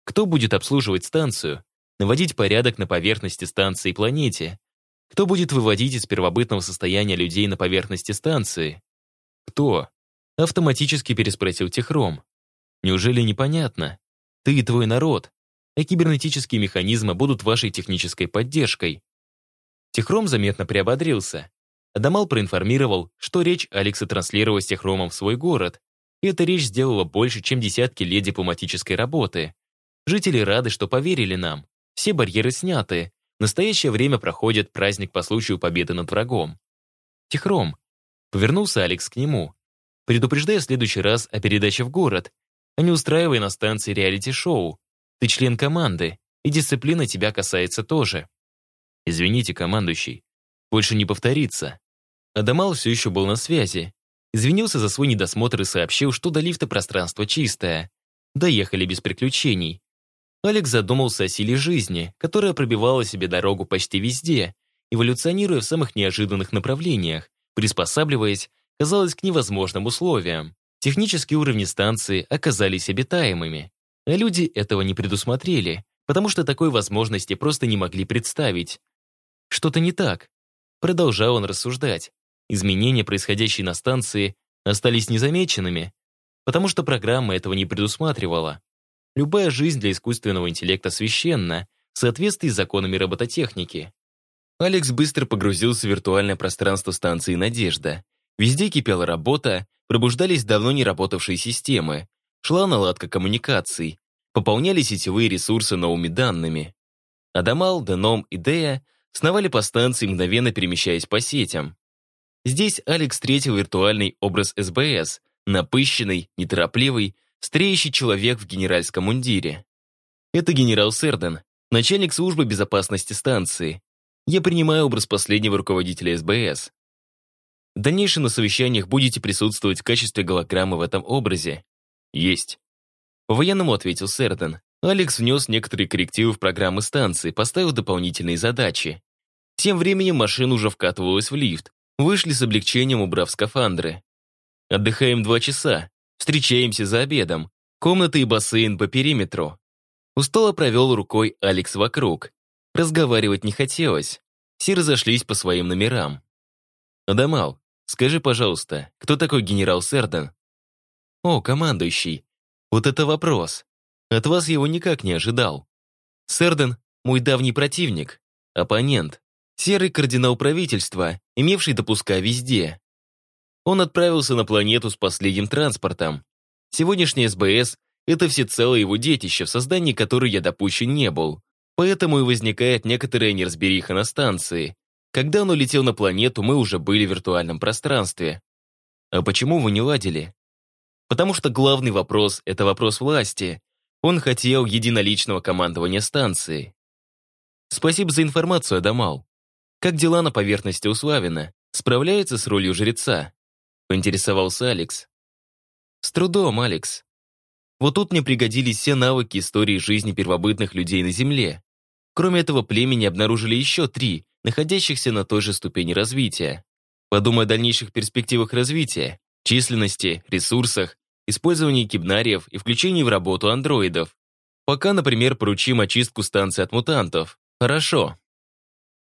Кто будет обслуживать станцию, наводить порядок на поверхности станции и планете? Кто будет выводить из первобытного состояния людей на поверхности станции? Кто? Автоматически переспросил Техром. Неужели непонятно? Ты и твой народ, а кибернетические механизмы будут вашей технической поддержкой. Техром заметно приободрился. Адамал проинформировал, что речь Алекса транслировала Техромом в свой город, и эта речь сделала больше, чем десятки лет дипломатической работы. Жители рады, что поверили нам. Все барьеры сняты. В настоящее время проходит праздник по случаю победы над врагом. Техром. Повернулся Алекс к нему. Предупреждая в следующий раз о передаче в город, а не устраивай на станции реалити-шоу. Ты член команды, и дисциплина тебя касается тоже. «Извините, командующий, больше не повторится». Адамал все еще был на связи. Извинился за свой недосмотр и сообщил, что до лифта пространство чистое. Доехали без приключений. Алекс задумался о силе жизни, которая пробивала себе дорогу почти везде, эволюционируя в самых неожиданных направлениях, приспосабливаясь, казалось, к невозможным условиям. Технические уровни станции оказались обитаемыми, а люди этого не предусмотрели, потому что такой возможности просто не могли представить. Что-то не так. Продолжал он рассуждать. Изменения, происходящие на станции, остались незамеченными, потому что программа этого не предусматривала. Любая жизнь для искусственного интеллекта священна, в соответствии с законами робототехники. Алекс быстро погрузился в виртуальное пространство станции «Надежда». Везде кипела работа, пробуждались давно не работавшие системы, шла наладка коммуникаций, пополняли сетевые ресурсы новыми данными. Адамал, Деном и Дея сновали по станции, мгновенно перемещаясь по сетям. Здесь Алекс встретил виртуальный образ СБС, напыщенный, неторопливый, стреющий человек в генеральском мундире. Это генерал Серден, начальник службы безопасности станции. Я принимаю образ последнего руководителя СБС. В дальнейшем на совещаниях будете присутствовать в качестве голограммы в этом образе. Есть. По-военному ответил Серден. Алекс внес некоторые коррективы в программы станции, поставил дополнительные задачи. Тем временем машина уже вкатывалась в лифт. Вышли с облегчением, убрав скафандры. Отдыхаем два часа. Встречаемся за обедом. Комната и бассейн по периметру. Устало провел рукой Алекс вокруг. Разговаривать не хотелось. Все разошлись по своим номерам. «Адамал, скажи, пожалуйста, кто такой генерал Серден?» «О, командующий, вот это вопрос. От вас его никак не ожидал. Серден — мой давний противник, оппонент, серый кардинал правительства, имевший допуска везде. Он отправился на планету с последним транспортом. Сегодняшний СБС — это всецело его детище, в создании которой я допущен не был. Поэтому и возникает некоторая неразбериха на станции. Когда он улетел на планету, мы уже были в виртуальном пространстве. А почему вы не ладили? Потому что главный вопрос — это вопрос власти. Он хотел единоличного командования станции. Спасибо за информацию, Адамал. Как дела на поверхности у Славина? Справляется с ролью жреца? Поинтересовался Алекс. С трудом, Алекс. Вот тут мне пригодились все навыки истории жизни первобытных людей на Земле. Кроме этого племени обнаружили еще три, находящихся на той же ступени развития. Подумай о дальнейших перспективах развития, численности, ресурсах, использовании кибнариев и включении в работу андроидов. Пока, например, поручим очистку станции от мутантов. Хорошо.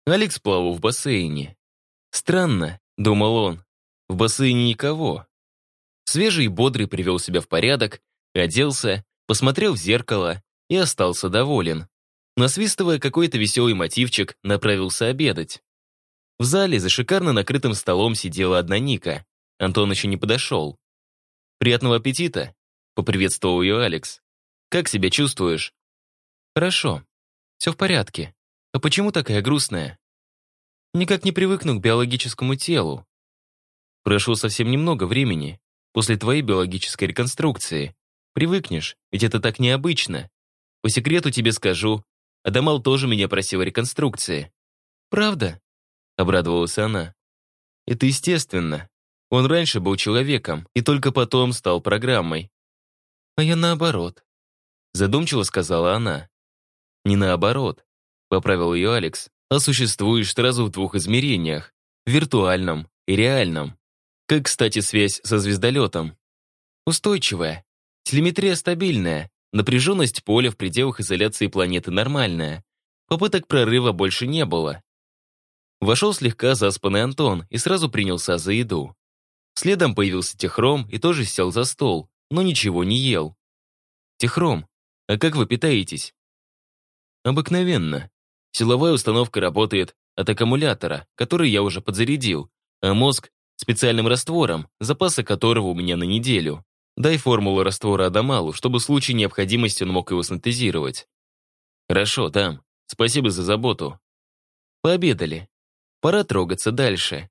Алекс плавал в бассейне. Странно, думал он, в бассейне никого. Свежий и бодрый привел себя в порядок, оделся, посмотрел в зеркало и остался доволен. Насвистывая какой-то веселый мотивчик, направился обедать. В зале за шикарно накрытым столом сидела одна Ника. Антон еще не подошел. «Приятного аппетита!» — поприветствовал ее Алекс. «Как себя чувствуешь?» «Хорошо. Все в порядке. А почему такая грустная?» «Никак не привыкну к биологическому телу. Прошло совсем немного времени после твоей биологической реконструкции. Привыкнешь, ведь это так необычно. По секрету тебе скажу, Адамал тоже меня просил о реконструкции. «Правда?» — обрадовалась она. «Это естественно. Он раньше был человеком и только потом стал программой. А я наоборот», — задумчиво сказала она. «Не наоборот», — поправил ее Алекс, «а существуешь сразу в двух измерениях, виртуальном и реальном. Как, кстати, связь со звездолетом? Устойчивая. Телеметрия стабильная. Напряженность поля в пределах изоляции планеты нормальная. Попыток прорыва больше не было. Вошел слегка заспанный Антон и сразу принялся за еду. Следом появился Техром и тоже сел за стол, но ничего не ел. «Техром, а как вы питаетесь?» «Обыкновенно. Силовая установка работает от аккумулятора, который я уже подзарядил, а мозг специальным раствором, запасы которого у меня на неделю. Дай формулу раствора Адамалу, чтобы в случае необходимости он мог его синтезировать. Хорошо, дам. Спасибо за заботу. Пообедали. Пора трогаться дальше.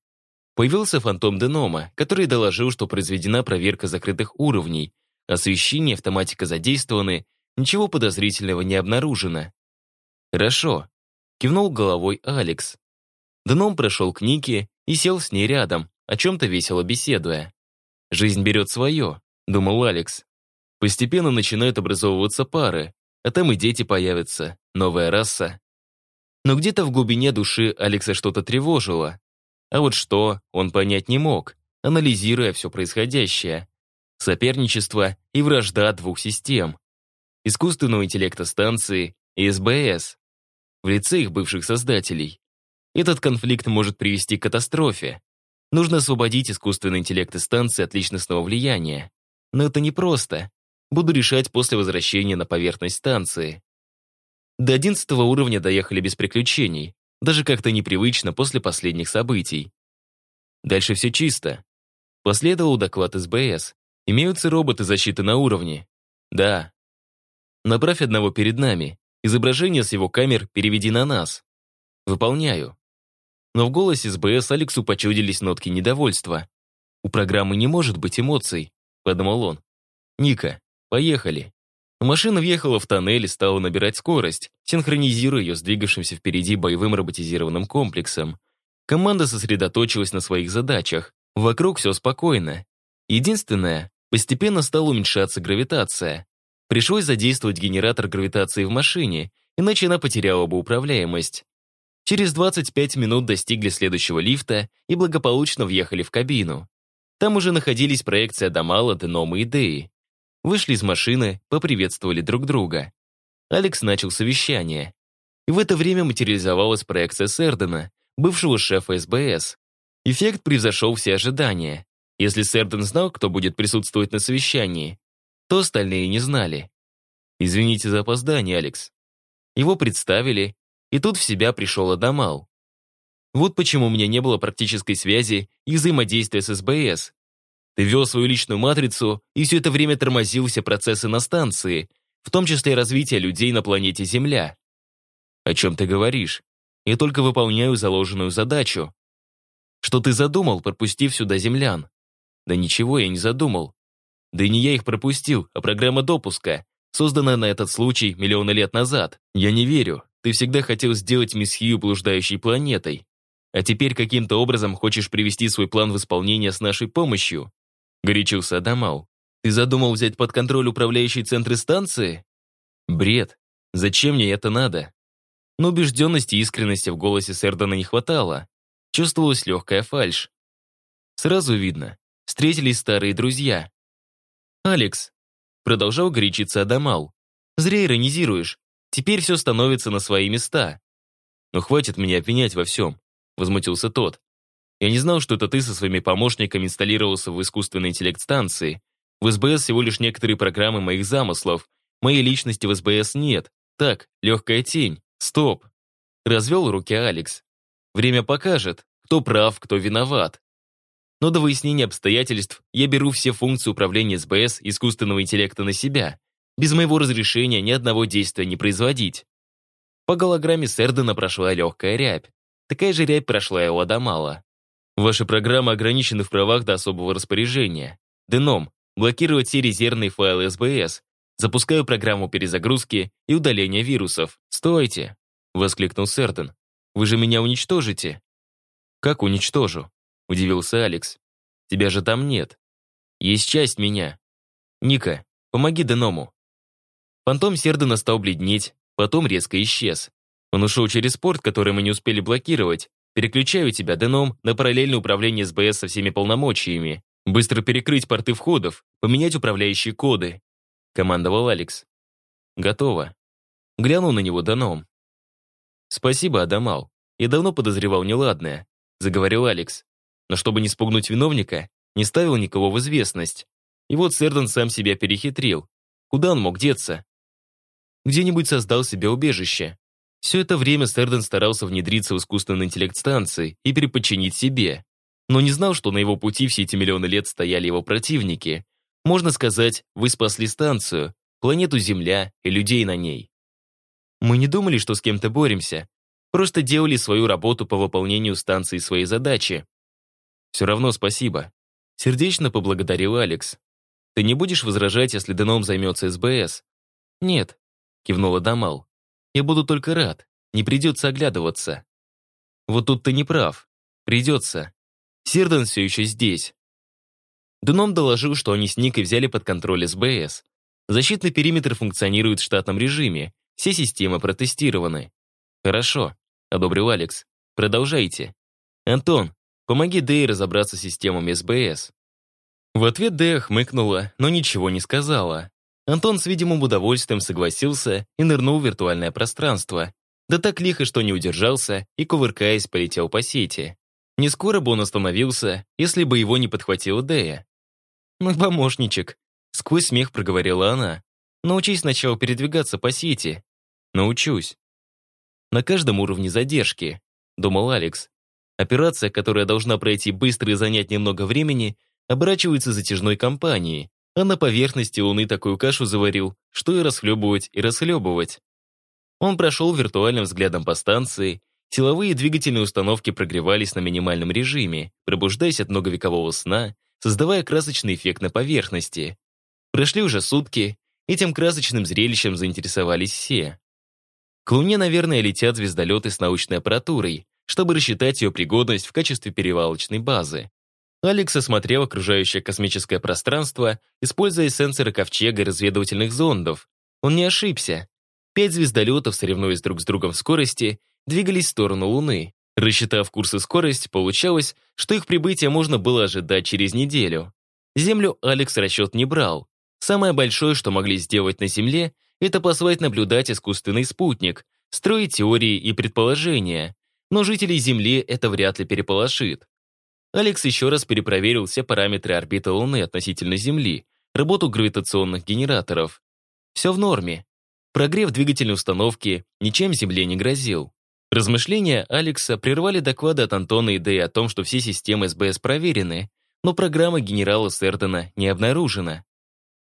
Появился фантом Денома, который доложил, что произведена проверка закрытых уровней, освещение, автоматика задействованы, ничего подозрительного не обнаружено. Хорошо. Кивнул головой Алекс. Дном прошел к Нике и сел с ней рядом, о чем-то весело беседуя. «Жизнь берет свое», — думал Алекс. Постепенно начинают образовываться пары, а там и дети появятся, новая раса. Но где-то в глубине души Алекса что-то тревожило. А вот что, он понять не мог, анализируя все происходящее. Соперничество и вражда двух систем. Искусственного интеллекта станции и СБС. В лице их бывших создателей. Этот конфликт может привести к катастрофе. Нужно освободить искусственный интеллект из станции от личностного влияния. Но это непросто. Буду решать после возвращения на поверхность станции. До одиннадцатого уровня доехали без приключений, даже как-то непривычно после последних событий. Дальше все чисто. Последовал доклад СБС. Имеются роботы защиты на уровне. Да. Направь одного перед нами. Изображение с его камер переведи на нас. Выполняю. Но в голосе СБС Алексу почудились нотки недовольства. «У программы не может быть эмоций», — подумал он. «Ника, поехали». Машина въехала в тоннель и стала набирать скорость, синхронизируя ее с двигавшимся впереди боевым роботизированным комплексом. Команда сосредоточилась на своих задачах. Вокруг все спокойно. Единственное, постепенно стала уменьшаться гравитация. Пришлось задействовать генератор гравитации в машине, иначе она потеряла бы управляемость. Через 25 минут достигли следующего лифта и благополучно въехали в кабину. Там уже находились проекция Дамала, Денома и Деи. Вышли из машины, поприветствовали друг друга. Алекс начал совещание. И в это время материализовалась проекция Сердена, бывшего шефа СБС. Эффект превзошел все ожидания. Если Серден знал, кто будет присутствовать на совещании, то остальные не знали. «Извините за опоздание, Алекс». Его представили, и тут в себя пришел Адамал. Вот почему у меня не было практической связи и взаимодействия с СБС, ты вел свою личную матрицу и все это время тормозил все процессы на станции, в том числе развитие людей на планете Земля. О чем ты говоришь? Я только выполняю заложенную задачу. Что ты задумал, пропустив сюда землян? Да ничего я не задумал. Да и не я их пропустил, а программа допуска, созданная на этот случай миллионы лет назад. Я не верю. Ты всегда хотел сделать месхию блуждающей планетой. А теперь каким-то образом хочешь привести свой план в исполнение с нашей помощью. Горячился Адамал. «Ты задумал взять под контроль управляющие центры станции?» «Бред. Зачем мне это надо?» Но убежденности и искренности в голосе Сэрдона не хватало. Чувствовалась легкая фальшь. Сразу видно. Встретились старые друзья. «Алекс», — продолжал горячиться Адамал, «зря иронизируешь. Теперь все становится на свои места». «Но хватит меня обвинять во всем», — возмутился тот. Я не знал, что это ты со своими помощниками инсталлировался в искусственный интеллект станции. В СБС всего лишь некоторые программы моих замыслов. Моей личности в СБС нет. Так, легкая тень. Стоп. Развел руки Алекс. Время покажет, кто прав, кто виноват. Но до выяснения обстоятельств я беру все функции управления СБС искусственного интеллекта на себя. Без моего разрешения ни одного действия не производить. По голограмме Сердена прошла легкая рябь. Такая же рябь прошла и у Адамала. Ваши программы ограничены в правах до особого распоряжения. Деном, блокировать все резервные файлы СБС. Запускаю программу перезагрузки и удаления вирусов. Стойте!» — воскликнул Сертон. «Вы же меня уничтожите?» «Как уничтожу?» — удивился Алекс. «Тебя же там нет. Есть часть меня. Ника, помоги Деному». Фантом Сердена стал бледнеть, потом резко исчез. Он ушел через порт, который мы не успели блокировать, Переключаю тебя, Деном, на параллельное управление СБС со всеми полномочиями. Быстро перекрыть порты входов, поменять управляющие коды», — командовал Алекс. «Готово». Глянул на него Деном. «Спасибо, Адамал. Я давно подозревал неладное», — заговорил Алекс. Но чтобы не спугнуть виновника, не ставил никого в известность. И вот Сердон сам себя перехитрил. Куда он мог деться? Где-нибудь создал себе убежище. Все это время Сэрден старался внедриться в искусственный интеллект станции и переподчинить себе. Но не знал, что на его пути все эти миллионы лет стояли его противники. Можно сказать, вы спасли станцию, планету Земля и людей на ней. Мы не думали, что с кем-то боремся. Просто делали свою работу по выполнению станции своей задачи. Все равно спасибо. Сердечно поблагодарил Алекс. Ты не будешь возражать, если Деном займется СБС? Нет, кивнула Дамал. Я буду только рад. не придется оглядываться. Вот тут ты не прав. Придется. Сирден все еще здесь. Дуном доложил, что они с Никой взяли под контроль СБС. Защитный периметр функционирует в штатном режиме, все системы протестированы. Хорошо, одобрил Алекс. Продолжайте. Антон, помоги Дэй разобраться с системами СБС. В ответ Дэя хмыкнула, но ничего не сказала. Антон с видимым удовольствием согласился и нырнул в виртуальное пространство. Да так лихо, что не удержался и, кувыркаясь, полетел по сети. Не скоро бы он остановился, если бы его не подхватила Дэя. «Мой помощничек», — сквозь смех проговорила она. «Научись сначала передвигаться по сети». «Научусь». На каждом уровне задержки, думал Алекс. Операция, которая должна пройти быстро и занять немного времени, оборачивается затяжной кампанией, а на поверхности Луны такую кашу заварил, что и расхлебывать, и расхлебывать. Он прошел виртуальным взглядом по станции, силовые двигательные установки прогревались на минимальном режиме, пробуждаясь от многовекового сна, создавая красочный эффект на поверхности. Прошли уже сутки, этим красочным зрелищем заинтересовались все. К Луне, наверное, летят звездолеты с научной аппаратурой, чтобы рассчитать ее пригодность в качестве перевалочной базы. Алекс осмотрел окружающее космическое пространство, используя сенсоры ковчега разведывательных зондов. Он не ошибся. Пять звездолетов, соревнуясь друг с другом в скорости, двигались в сторону Луны. Рассчитав курс и скорость, получалось, что их прибытие можно было ожидать через неделю. Землю Алекс расчет не брал. Самое большое, что могли сделать на Земле, это послать наблюдать искусственный спутник, строить теории и предположения. Но жителей Земли это вряд ли переполошит. Алекс еще раз перепроверил все параметры орбиты Луны относительно Земли, работу гравитационных генераторов. Все в норме. Прогрев двигательной установки ничем Земле не грозил. Размышления Алекса прервали доклады от Антона и Дэи о том, что все системы СБС проверены, но программа генерала Сердена не обнаружена.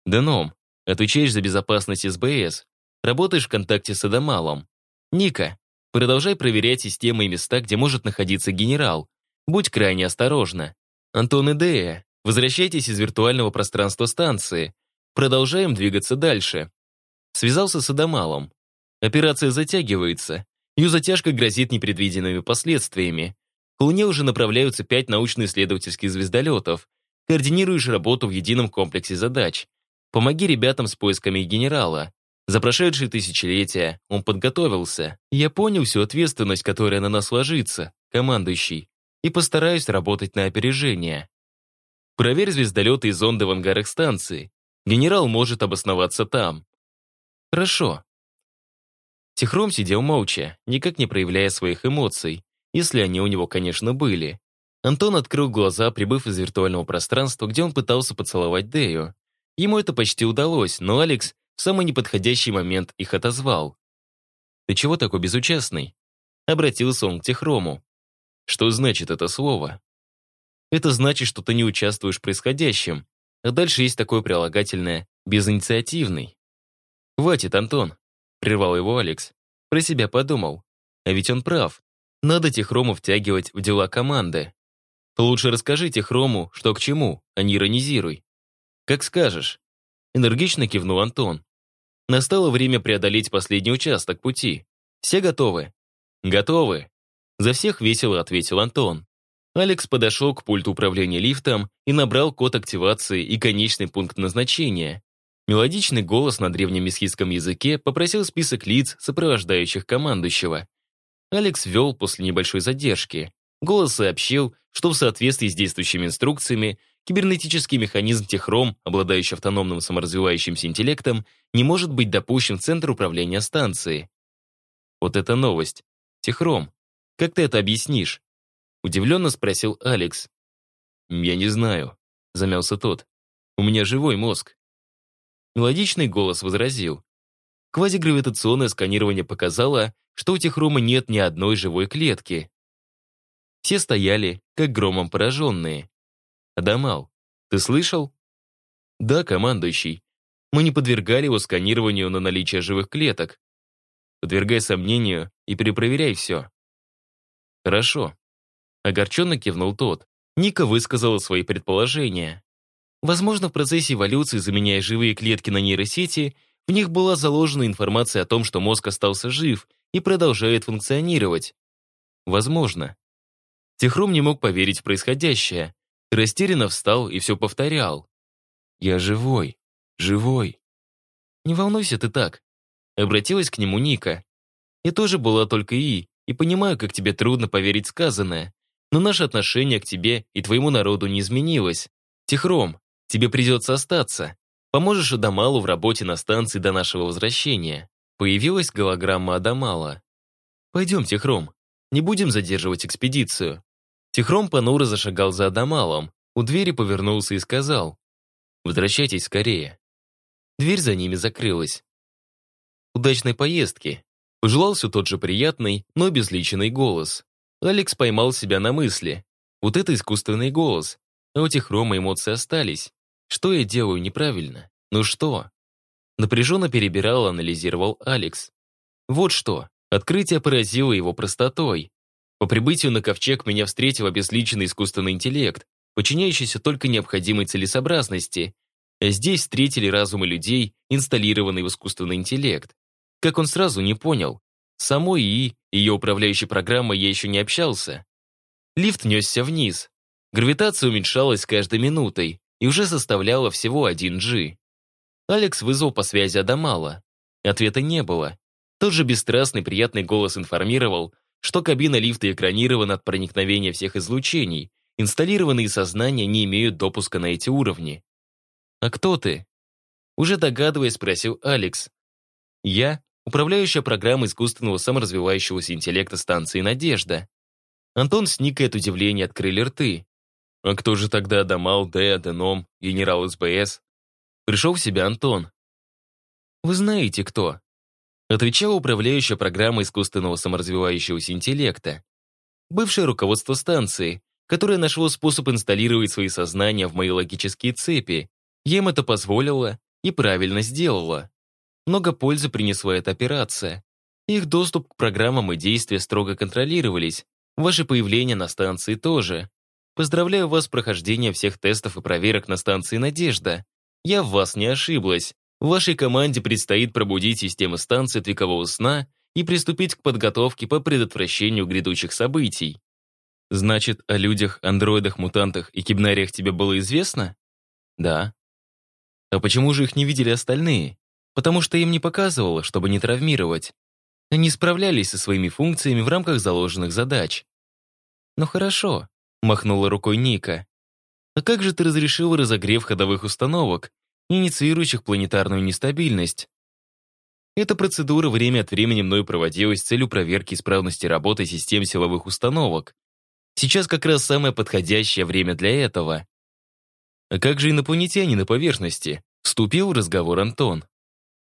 «Деном, отвечаешь за безопасность СБС, работаешь в контакте с Адамалом. Ника, продолжай проверять системы и места, где может находиться генерал, Будь крайне осторожна. Антон и Дея, возвращайтесь из виртуального пространства станции. Продолжаем двигаться дальше. Связался с Адамалом. Операция затягивается. Ее затяжка грозит непредвиденными последствиями. К Луне уже направляются пять научно-исследовательских звездолетов. Координируешь работу в едином комплексе задач. Помоги ребятам с поисками генерала. За прошедшие тысячелетия он подготовился. Я понял всю ответственность, которая на нас ложится, командующий и постараюсь работать на опережение. Проверь звездолеты и зонды в ангарах станции. Генерал может обосноваться там. Хорошо. Тихром сидел молча, никак не проявляя своих эмоций, если они у него, конечно, были. Антон открыл глаза, прибыв из виртуального пространства, где он пытался поцеловать Дею. Ему это почти удалось, но Алекс в самый неподходящий момент их отозвал. «Ты чего такой безучастный?» Обратился он к Техрому. Что значит это слово? Это значит, что ты не участвуешь в происходящем, а дальше есть такое прилагательное «безинициативный». «Хватит, Антон», — прервал его Алекс. Про себя подумал. А ведь он прав. Надо Техрому втягивать в дела команды. Лучше расскажи Техрому, что к чему, а не иронизируй. Как скажешь. Энергично кивнул Антон. Настало время преодолеть последний участок пути. Все готовы? Готовы. За всех весело ответил Антон. Алекс подошел к пульту управления лифтом и набрал код активации и конечный пункт назначения. Мелодичный голос на древнем месхийском языке попросил список лиц, сопровождающих командующего. Алекс ввел после небольшой задержки. Голос сообщил, что в соответствии с действующими инструкциями кибернетический механизм Техром, обладающий автономным саморазвивающимся интеллектом, не может быть допущен в центр управления станции. Вот это новость. Техром, как ты это объяснишь?» Удивленно спросил Алекс. «Я не знаю», — замялся тот. «У меня живой мозг». Мелодичный голос возразил. Квазигравитационное сканирование показало, что у Техрума нет ни одной живой клетки. Все стояли, как громом пораженные. «Адамал, ты слышал?» «Да, командующий. Мы не подвергали его сканированию на наличие живых клеток. Подвергай сомнению и перепроверяй все. «Хорошо». Огорченно кивнул тот. Ника высказала свои предположения. Возможно, в процессе эволюции, заменяя живые клетки на нейросети, в них была заложена информация о том, что мозг остался жив и продолжает функционировать. Возможно. Техром не мог поверить в происходящее. Растерянно встал и все повторял. «Я живой, живой». «Не волнуйся ты так», — обратилась к нему Ника. «Я тоже была только И, и понимаю, как тебе трудно поверить сказанное. Но наше отношение к тебе и твоему народу не изменилось. Техром, тебе придется остаться. Поможешь Адамалу в работе на станции до нашего возвращения». Появилась голограмма Адамала. «Пойдем, Техром, не будем задерживать экспедицию». Техром понуро зашагал за Адамалом, у двери повернулся и сказал, «Возвращайтесь скорее». Дверь за ними закрылась. «Удачной поездки», пожелал все тот же приятный, но безличный голос. Алекс поймал себя на мысли. Вот это искусственный голос. А у Техрома эмоции остались. Что я делаю неправильно? Ну что? Напряженно перебирал, анализировал Алекс. Вот что. Открытие поразило его простотой. По прибытию на ковчег меня встретил обезличенный искусственный интеллект, подчиняющийся только необходимой целесообразности. А здесь встретили разумы людей, инсталлированный в искусственный интеллект. Как он сразу не понял. Самой ИИ, ее управляющей программой, я еще не общался. Лифт несся вниз. Гравитация уменьшалась каждой минутой и уже составляла всего 1G. Алекс вызвал по связи Адамала. Ответа не было. Тот же бесстрастный приятный голос информировал, что кабина лифта экранирована от проникновения всех излучений, инсталлированные сознания не имеют допуска на эти уровни. «А кто ты?» Уже догадываясь, спросил Алекс. «Я — управляющая программа искусственного саморазвивающегося интеллекта станции «Надежда». Антон с Никой от удивления открыли рты. «А кто же тогда Адамал, Д, Деном, генерал СБС?» Пришел в себя Антон. «Вы знаете, кто?» отвечала управляющая программа искусственного саморазвивающегося интеллекта. Бывшее руководство станции, которое нашло способ инсталлировать свои сознания в мои логические цепи. Я им это позволила и правильно сделала. Много пользы принесла эта операция. Их доступ к программам и действия строго контролировались. Ваше появление на станции тоже. Поздравляю вас с прохождением всех тестов и проверок на станции «Надежда». Я в вас не ошиблась. Вашей команде предстоит пробудить системы станции от векового сна и приступить к подготовке по предотвращению грядущих событий. Значит, о людях, андроидах, мутантах и кибнариях тебе было известно? Да. А почему же их не видели остальные? Потому что им не показывало, чтобы не травмировать. Они справлялись со своими функциями в рамках заложенных задач. «Ну хорошо», — махнула рукой Ника. «А как же ты разрешил разогрев ходовых установок инициирующих планетарную нестабильность. Эта процедура время от времени мной проводилась с целью проверки исправности работы систем силовых установок. Сейчас как раз самое подходящее время для этого. А как же инопланетяне на поверхности? Вступил в разговор Антон.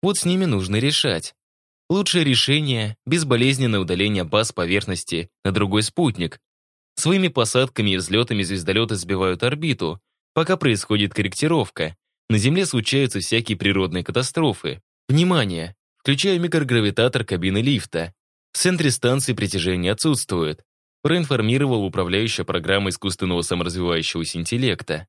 Вот с ними нужно решать. Лучшее решение — безболезненное удаление баз поверхности на другой спутник. Своими посадками и взлетами звездолеты сбивают орбиту, пока происходит корректировка, на Земле случаются всякие природные катастрофы. Внимание! Включаю микрогравитатор кабины лифта. В центре станции притяжение отсутствует. Проинформировал управляющая программа искусственного саморазвивающегося интеллекта.